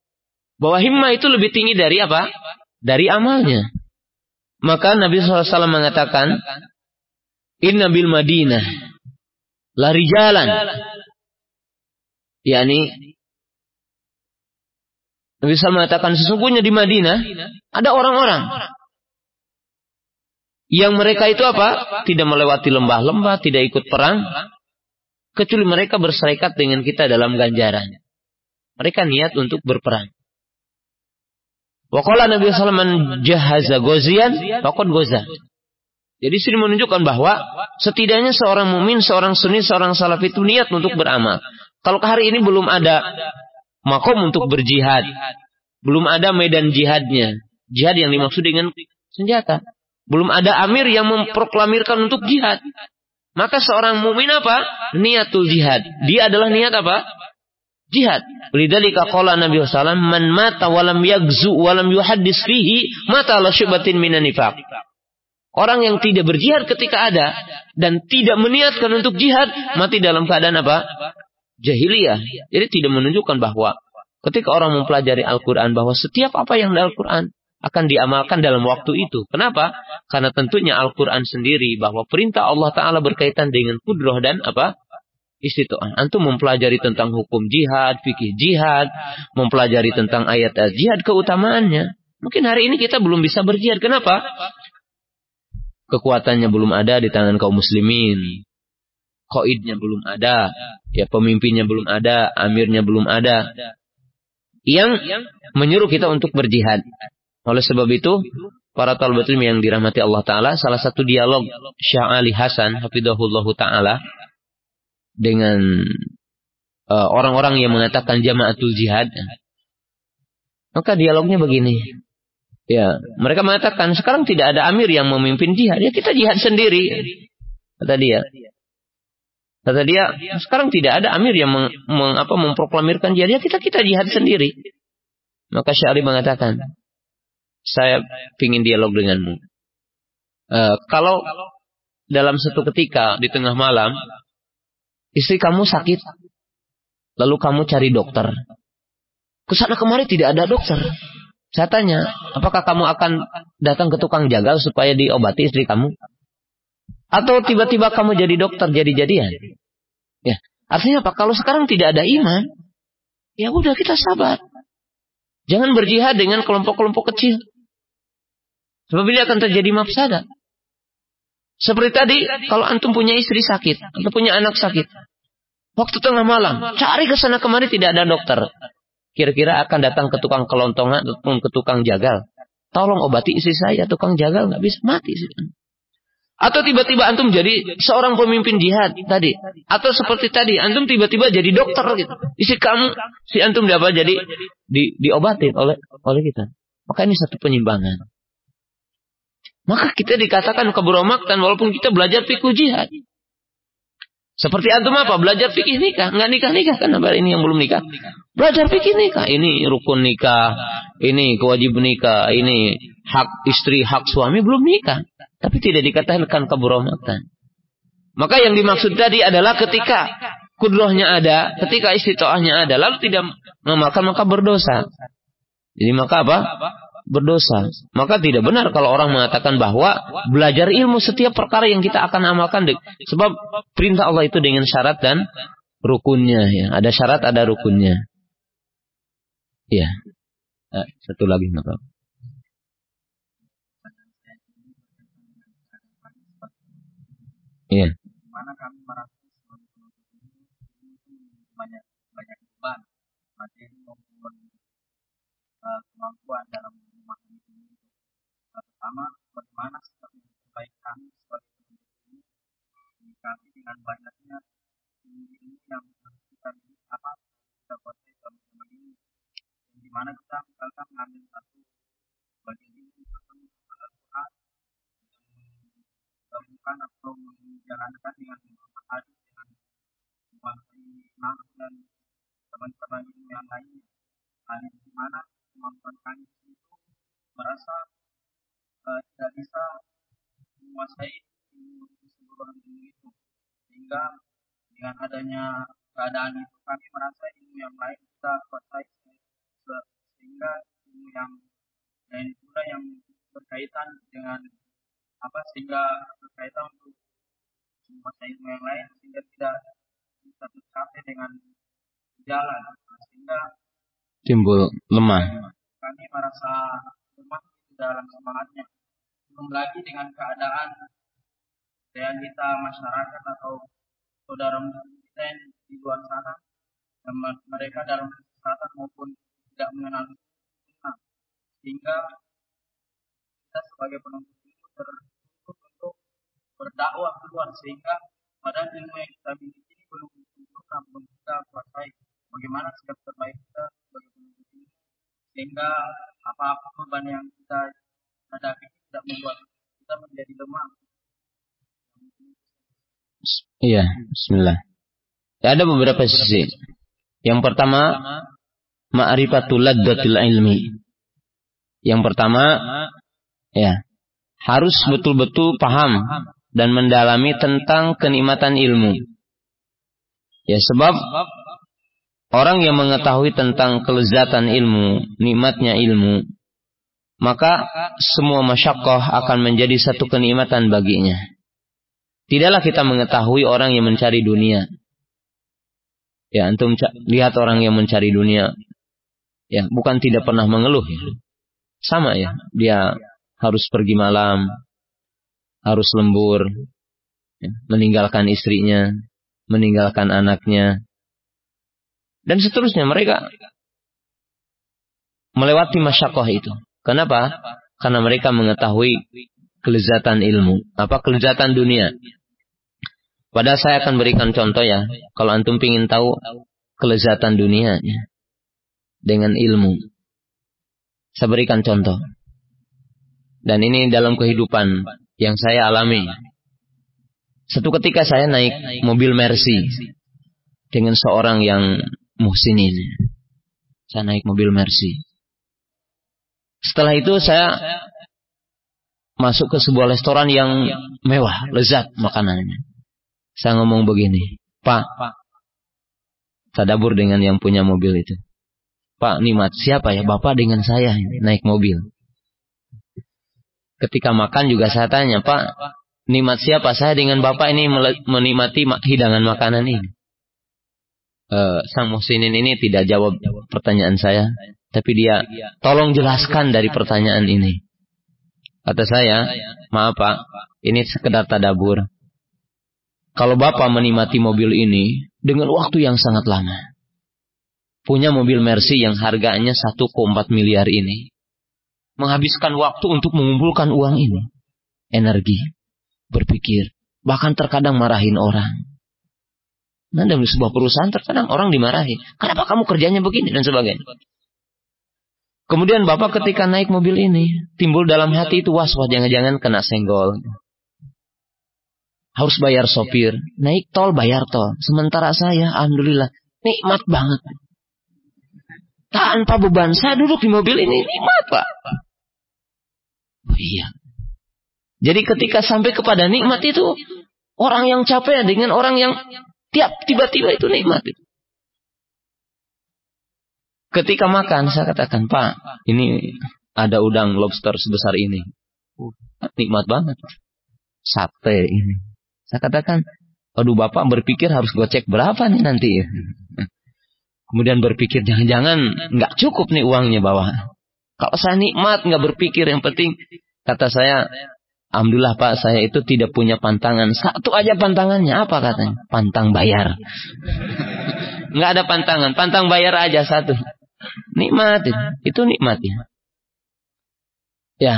Bahwa himmah itu lebih tinggi dari apa? Dari amalnya. Maka Nabi SAW mengatakan, Inna bil Madinah lari jalan. Yani Nabi SAW mengatakan sesungguhnya di Madinah ada orang-orang yang mereka itu apa? Tidak melewati lembah-lembah, tidak ikut perang, kecuali mereka berserikat dengan kita dalam ganjaran. Mereka niat untuk berperang. Wakola Nabi Sallallahu jahaza gozian, fakon goza. Jadi sini menunjukkan bahwa setidaknya seorang mumin, seorang sunni, seorang salaf itu niat untuk beramal. Kalau hari ini belum ada makom untuk berjihad, belum ada medan jihadnya, jihad yang dimaksud dengan senjata, belum ada amir yang memproklamirkan untuk jihad. Maka seorang mumin apa? Niatul jihad. Dia adalah niat apa? jihad. Lidzalika qala Nabi sallallahu man mata walam yagzu walam yuhaddis fihi mata la syubatin minan nifaq. Orang yang tidak berjihad ketika ada dan tidak meniatkan untuk jihad mati dalam keadaan apa? Jahiliyah. Jadi tidak menunjukkan bahwa ketika orang mempelajari Al-Qur'an bahwa setiap apa yang di Al-Qur'an akan diamalkan dalam waktu itu. Kenapa? Karena tentunya Al-Quran sendiri bahwa perintah Allah Ta'ala berkaitan dengan kudroh dan apa? istiqomah. Antum mempelajari tentang hukum jihad, fikih jihad, mempelajari tentang ayat-ayat jihad keutamaannya. Mungkin hari ini kita belum bisa berjihad. Kenapa? Kekuatannya belum ada di tangan kaum muslimin. Koidnya belum ada, ya pemimpinnya belum ada, amirnya belum ada. Yang menyuruh kita untuk berjihad. Oleh sebab itu, para talbatul yang dirahmati Allah Ta'ala, salah satu dialog Syah Ali Hasan, hafidahullahu Ta'ala, dengan uh, orang-orang yang mengatakan jamaatul jihad. Maka dialognya begini. Ya, mereka mengatakan sekarang tidak ada amir yang memimpin jihad. Ya kita jihad sendiri. Kata dia. Kata dia, sekarang tidak ada amir yang meng, meng, apa, memproklamirkan jihad. Ya kita kita jihad sendiri. Maka Syari mengatakan, saya ingin dialog denganmu. Uh, kalau dalam satu ketika di tengah malam Istri kamu sakit. Lalu kamu cari dokter. Ke sana kemari tidak ada dokter. Saya tanya, apakah kamu akan datang ke tukang jagal supaya diobati istri kamu? Atau tiba-tiba kamu jadi dokter jadi-jadian? Ya, artinya apa? Kalau sekarang tidak ada iman, ya udah kita sabar. Jangan berjihad dengan kelompok-kelompok kecil. Sebab ini akan terjadi mafsadah. Seperti tadi, kalau antum punya istri sakit atau punya anak sakit, waktu tengah malam, cari ke sana kemari tidak ada dokter. Kira-kira akan datang ke tukang kelontongan ataupun ke tukang jagal. Tolong obati istri saya, tukang jagal nggak bisa mati. Atau tiba-tiba antum jadi seorang pemimpin jihad tadi. Atau seperti tadi, antum tiba-tiba jadi dokter gitu. Istri kamu, si antum dapat jadi di, diobatin oleh oleh kita. Maka ini satu penyimbangan. Maka kita dikatakan dan walaupun kita belajar fikih jihad. Seperti antum apa? Belajar fikih nikah. Enggak nikah-nikah kan apa ini yang belum nikah. Belajar fikih nikah. Ini rukun nikah. Ini kewajiban nikah. Ini hak istri, hak suami belum nikah. Tapi tidak dikatakan keberomatan. Maka yang dimaksud tadi adalah ketika kudrohnya ada, ketika istitoahnya ada, lalu tidak memakan maka berdosa. Jadi maka apa? berdosa. Maka tidak benar kalau orang mengatakan bahwa belajar ilmu setiap perkara yang kita akan amalkan. Sebab perintah Allah itu dengan syarat dan rukunnya. ya Ada syarat, ada rukunnya. Ya. Eh, satu lagi. Maka. Iya. Banyak banyak beban materi eh, kemampuan dalam banyaknya. Ilmu yang kita apa kita kuasai sama ini di mana kita misalkan mengambil satu bagian ilmu tertentu Al-Quran yang atau menjalankan dengan beberapa hadis dengan menguasai imam dan teman-teman ilmu yang lain. Hal di mana kemampuan kami itu merasa uh, tidak bisa menguasai keseluruhan ilmu itu sehingga dengan adanya keadaan itu kami merasa ilmu yang lain kita kuasai sehingga ilmu yang lain pula yang berkaitan dengan apa sehingga berkaitan untuk menguasai ilmu yang lain sehingga tidak bisa tercapai dengan jalan sehingga timbul lemah. kami merasa lemah dalam semangatnya. Belum lagi dengan keadaan realita masyarakat atau saudara kita yang di luar sana yang mereka dalam kesehatan maupun tidak mengenal sunnah sehingga kita sebagai penuntut ilmu tertuntut untuk berdakwah keluar sehingga pada ilmu yang kita miliki ini belum sempurna belum kita kuasai bagaimana sikap terbaik kita sebagai penuntut ilmu. Sehingga apa-apa beban yang kita hadapi tidak membuat kita menjadi lemah Iya, bismillah. Ya, ada beberapa sisi. Yang pertama, ma'rifatul laddatil ilmi. Yang pertama, ya, harus betul-betul paham dan mendalami tentang kenikmatan ilmu. Ya, sebab orang yang mengetahui tentang kelezatan ilmu, nikmatnya ilmu, maka semua masyakoh akan menjadi satu kenikmatan baginya. Tidaklah kita mengetahui orang yang mencari dunia. Ya, antum lihat orang yang mencari dunia. Ya, bukan tidak pernah mengeluh ya. Sama ya, dia harus pergi malam, harus lembur, ya, meninggalkan istrinya, meninggalkan anaknya, dan seterusnya. Mereka melewati masyakoh itu. Kenapa? Karena mereka mengetahui kelezatan ilmu, apa kelezatan dunia. Padahal saya akan berikan contoh ya, kalau antum ingin tahu kelezatan dunia dengan ilmu. Saya berikan contoh. Dan ini dalam kehidupan yang saya alami. Satu ketika saya naik mobil Mercy dengan seorang yang muhsinin. Saya naik mobil Mercy. Setelah itu saya masuk ke sebuah restoran yang mewah, lezat makanannya. Saya ngomong begini, Pak, tadabur dengan yang punya mobil itu. Pak, nikmat siapa ya? Bapak dengan saya naik mobil. Ketika makan juga saya tanya, Pak, nikmat siapa? Saya dengan Bapak ini menikmati hidangan makanan ini. Uh, sang muhsinin ini tidak jawab pertanyaan saya, tapi dia tolong jelaskan dari pertanyaan ini. Kata saya, maaf Pak, ini sekedar tadabur. Kalau Bapak menikmati mobil ini dengan waktu yang sangat lama. Punya mobil Mercy yang harganya 1,4 miliar ini. Menghabiskan waktu untuk mengumpulkan uang ini. Energi. Berpikir. Bahkan terkadang marahin orang. Nah, dalam sebuah perusahaan terkadang orang dimarahi. Kenapa kamu kerjanya begini dan sebagainya. Kemudian Bapak ketika naik mobil ini, timbul dalam hati itu was-was jangan-jangan kena senggol. Harus bayar sopir, naik tol bayar tol. Sementara saya, alhamdulillah, nikmat banget. Tanpa beban, saya duduk di mobil ini nikmat Pak. Oh, iya. Jadi ketika sampai kepada nikmat itu, orang yang capek dengan orang yang tiap tiba-tiba itu nikmat. Ketika makan, saya katakan, Pak, ini ada udang lobster sebesar ini. Nikmat banget. Sate ini. Saya katakan, aduh Bapak berpikir harus gocek berapa nih nanti. Kemudian berpikir, jangan-jangan nggak cukup nih uangnya bawa. Kalau saya nikmat, nggak berpikir, yang penting, kata saya, Alhamdulillah Pak, saya itu tidak punya pantangan. Satu aja pantangannya apa katanya? Pantang bayar. (laughs) Nggak ada pantangan, pantang bayar aja satu. Nikmat itu nikmat ya. Ya.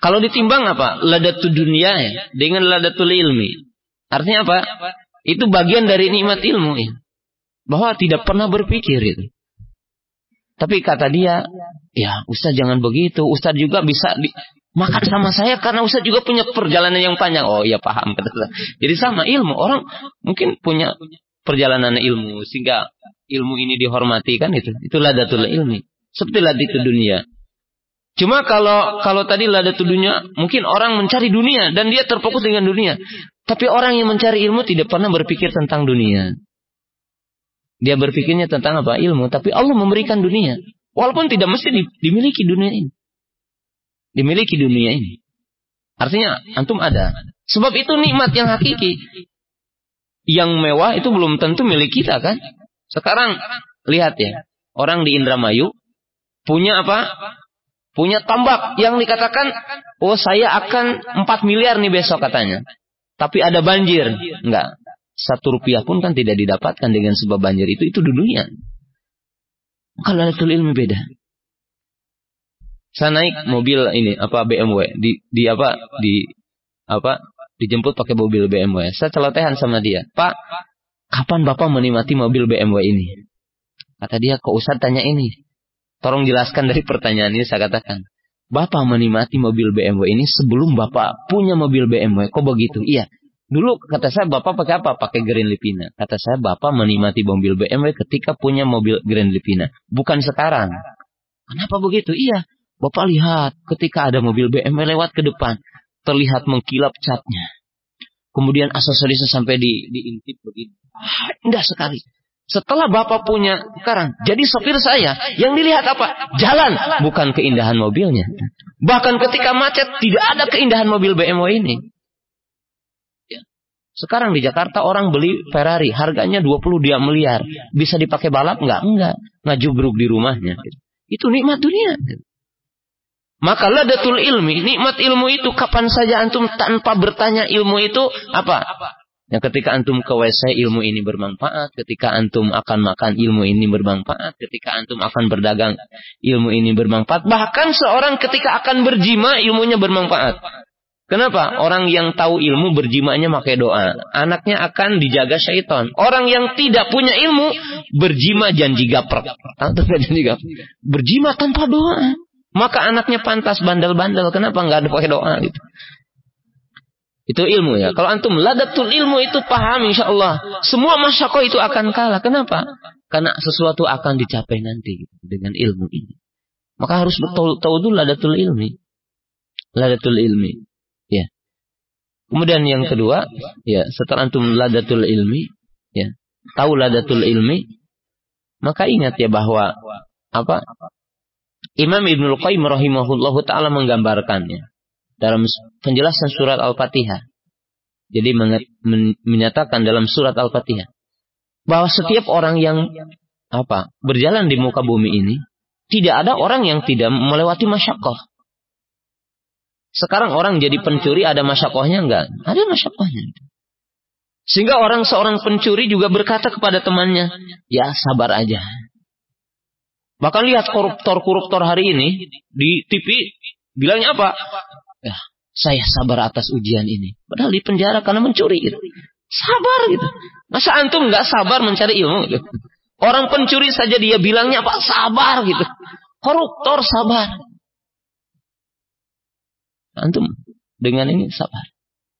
Kalau ditimbang apa? Ladatul dunia ya, dengan ladatul ilmi. Artinya apa? Itu bagian dari nikmat ilmu ya. Bahwa tidak pernah berpikir itu. Tapi kata dia, ya Ustaz jangan begitu. Ustaz juga bisa di, makan sama saya karena Ustaz juga punya perjalanan yang panjang. Oh iya paham. (laughs) Jadi sama ilmu orang mungkin punya perjalanan ilmu sehingga ilmu ini dihormati kan itu. Itulah datul ilmi. Seperti ladatu dunia. Cuma kalau kalau tadi ladatu dunia mungkin orang mencari dunia dan dia terfokus dengan dunia. Tapi orang yang mencari ilmu tidak pernah berpikir tentang dunia. Dia berpikirnya tentang apa? Ilmu. Tapi Allah memberikan dunia. Walaupun tidak mesti dimiliki dunia ini dimiliki dunia ini. Artinya antum ada. Sebab itu nikmat yang hakiki. Yang mewah itu belum tentu milik kita kan. Sekarang lihat ya. Orang di Indramayu punya apa? Punya tambak yang dikatakan, oh saya akan 4 miliar nih besok katanya. Tapi ada banjir. Enggak. Satu rupiah pun kan tidak didapatkan dengan sebab banjir itu. Itu dunia. Kalau ada ilmu beda. Saya naik mobil ini apa BMW di di apa di apa dijemput pakai mobil BMW. Saya celotehan sama dia, Pak, kapan bapak menikmati mobil BMW ini? Kata dia, kok Ustaz tanya ini? Tolong jelaskan dari pertanyaan ini saya katakan. Bapak menikmati mobil BMW ini sebelum bapak punya mobil BMW. Kok begitu? Iya. Dulu kata saya bapak pakai apa? Pakai Grand Lipina. Kata saya bapak menikmati mobil BMW ketika punya mobil Grand Lipina. Bukan sekarang. Kenapa begitu? Iya. Bapak lihat ketika ada mobil BMW lewat ke depan, terlihat mengkilap catnya. Kemudian aksesorisnya sampai di diintip begini. Ah, indah sekali. Setelah Bapak punya sekarang, jadi sopir saya yang dilihat apa? Jalan, bukan keindahan mobilnya. Bahkan ketika macet tidak ada keindahan mobil BMW ini. Ya. Sekarang di Jakarta orang beli Ferrari, harganya 20 dia miliar. Bisa dipakai balap enggak? Enggak. Ngajubruk di rumahnya. Itu nikmat dunia. Maka ladatul ilmi, nikmat ilmu itu kapan saja antum tanpa bertanya ilmu itu apa? Yang ketika antum ke WC ilmu ini bermanfaat, ketika antum akan makan ilmu ini bermanfaat, ketika antum akan berdagang ilmu ini bermanfaat, bahkan seorang ketika akan berjima ilmunya bermanfaat. Kenapa? Orang yang tahu ilmu berjimanya pakai doa. Anaknya akan dijaga syaitan. Orang yang tidak punya ilmu berjima janji gaprek. Berjima tanpa doa. Maka anaknya pantas bandel-bandel. Kenapa nggak ada pakai doa gitu? Itu ilmu ya. Kalau antum ladatul ilmu itu paham insya Allah. Semua masyakoh itu akan kalah. Kenapa? Karena sesuatu akan dicapai nanti dengan ilmu ini. Maka harus betul tahu dulu ladatul ilmi. Ladatul ilmi. Ya. Kemudian yang kedua, ya setelah antum ladatul ilmi, ya tahu ladatul ilmi, maka ingat ya bahwa apa Imam Ibnul Qayyim rahimahullahu taala menggambarkannya dalam penjelasan surat Al-Fatihah. Jadi menyatakan dalam surat Al-Fatihah bahwa setiap orang yang apa berjalan di muka bumi ini tidak ada orang yang tidak melewati masyakoh. Sekarang orang jadi pencuri ada masyakohnya enggak? Ada masyakohnya. Sehingga orang seorang pencuri juga berkata kepada temannya, ya sabar aja. Bahkan lihat koruptor-koruptor hari ini di TV bilangnya apa? Ya, saya sabar atas ujian ini. Padahal di penjara karena mencuri gitu. Sabar gitu. Masa antum nggak sabar mencari ilmu gitu? Orang pencuri saja dia bilangnya apa? Sabar gitu. Koruptor sabar. Antum dengan ini sabar.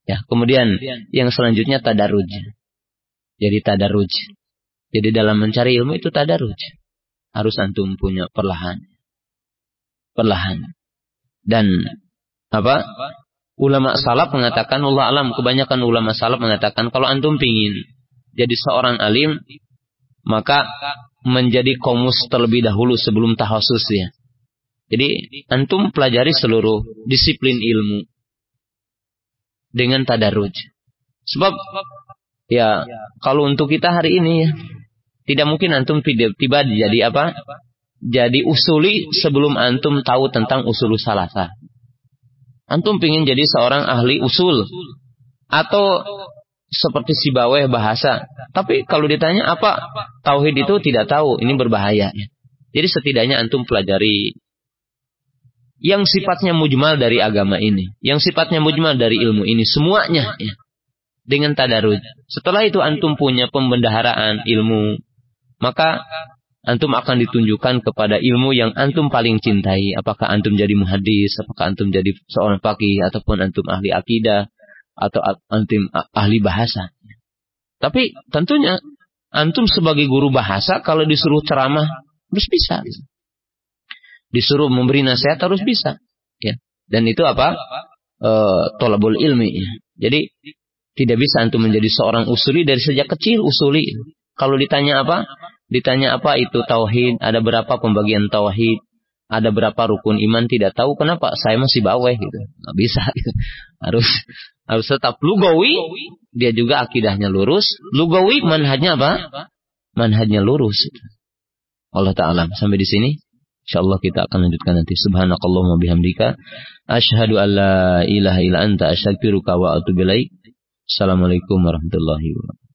Ya, kemudian yang selanjutnya tadaruj. Jadi tadaruj. Jadi dalam mencari ilmu itu tadaruj harus antum punya perlahan. Perlahan. Dan apa? Ulama salaf mengatakan Allah alam kebanyakan ulama salaf mengatakan kalau antum pingin jadi seorang alim maka menjadi komus terlebih dahulu sebelum tahasus ya. Jadi antum pelajari seluruh disiplin ilmu dengan tadarruj. Sebab ya kalau untuk kita hari ini ya tidak mungkin antum tiba jadi apa? Jadi usuli sebelum antum tahu tentang usul salasa. Antum pingin jadi seorang ahli usul. Atau seperti si baweh bahasa. Tapi kalau ditanya apa? Tauhid itu tidak tahu, ini berbahaya. Jadi setidaknya antum pelajari yang sifatnya mujmal dari agama ini, yang sifatnya mujmal dari ilmu ini, semuanya ya, dengan tadarus. Setelah itu antum punya pembendaharaan ilmu, maka antum akan ditunjukkan kepada ilmu yang antum paling cintai. Apakah antum jadi muhadis, apakah antum jadi seorang fakih, ataupun antum ahli akidah, atau antum ahli bahasa. Tapi tentunya antum sebagai guru bahasa kalau disuruh ceramah harus bisa. Disuruh memberi nasihat harus bisa. Ya. Dan itu apa? E, tolabul ilmi. Jadi tidak bisa antum menjadi seorang usuli dari sejak kecil usuli. Kalau ditanya apa? Ditanya apa itu tauhid, ada berapa pembagian tauhid, ada berapa rukun iman tidak tahu kenapa saya masih baweh gitu. Nggak bisa gitu. Harus harus tetap lugawi, dia juga akidahnya lurus. Lugawi manhajnya apa? Manhajnya lurus. Allah taala sampai di sini. Insyaallah kita akan lanjutkan nanti. Subhanakallahumma bihamdika asyhadu an la ilaha illa anta astaghfiruka wa atubu ilaik. Assalamualaikum warahmatullahi wabarakatuh.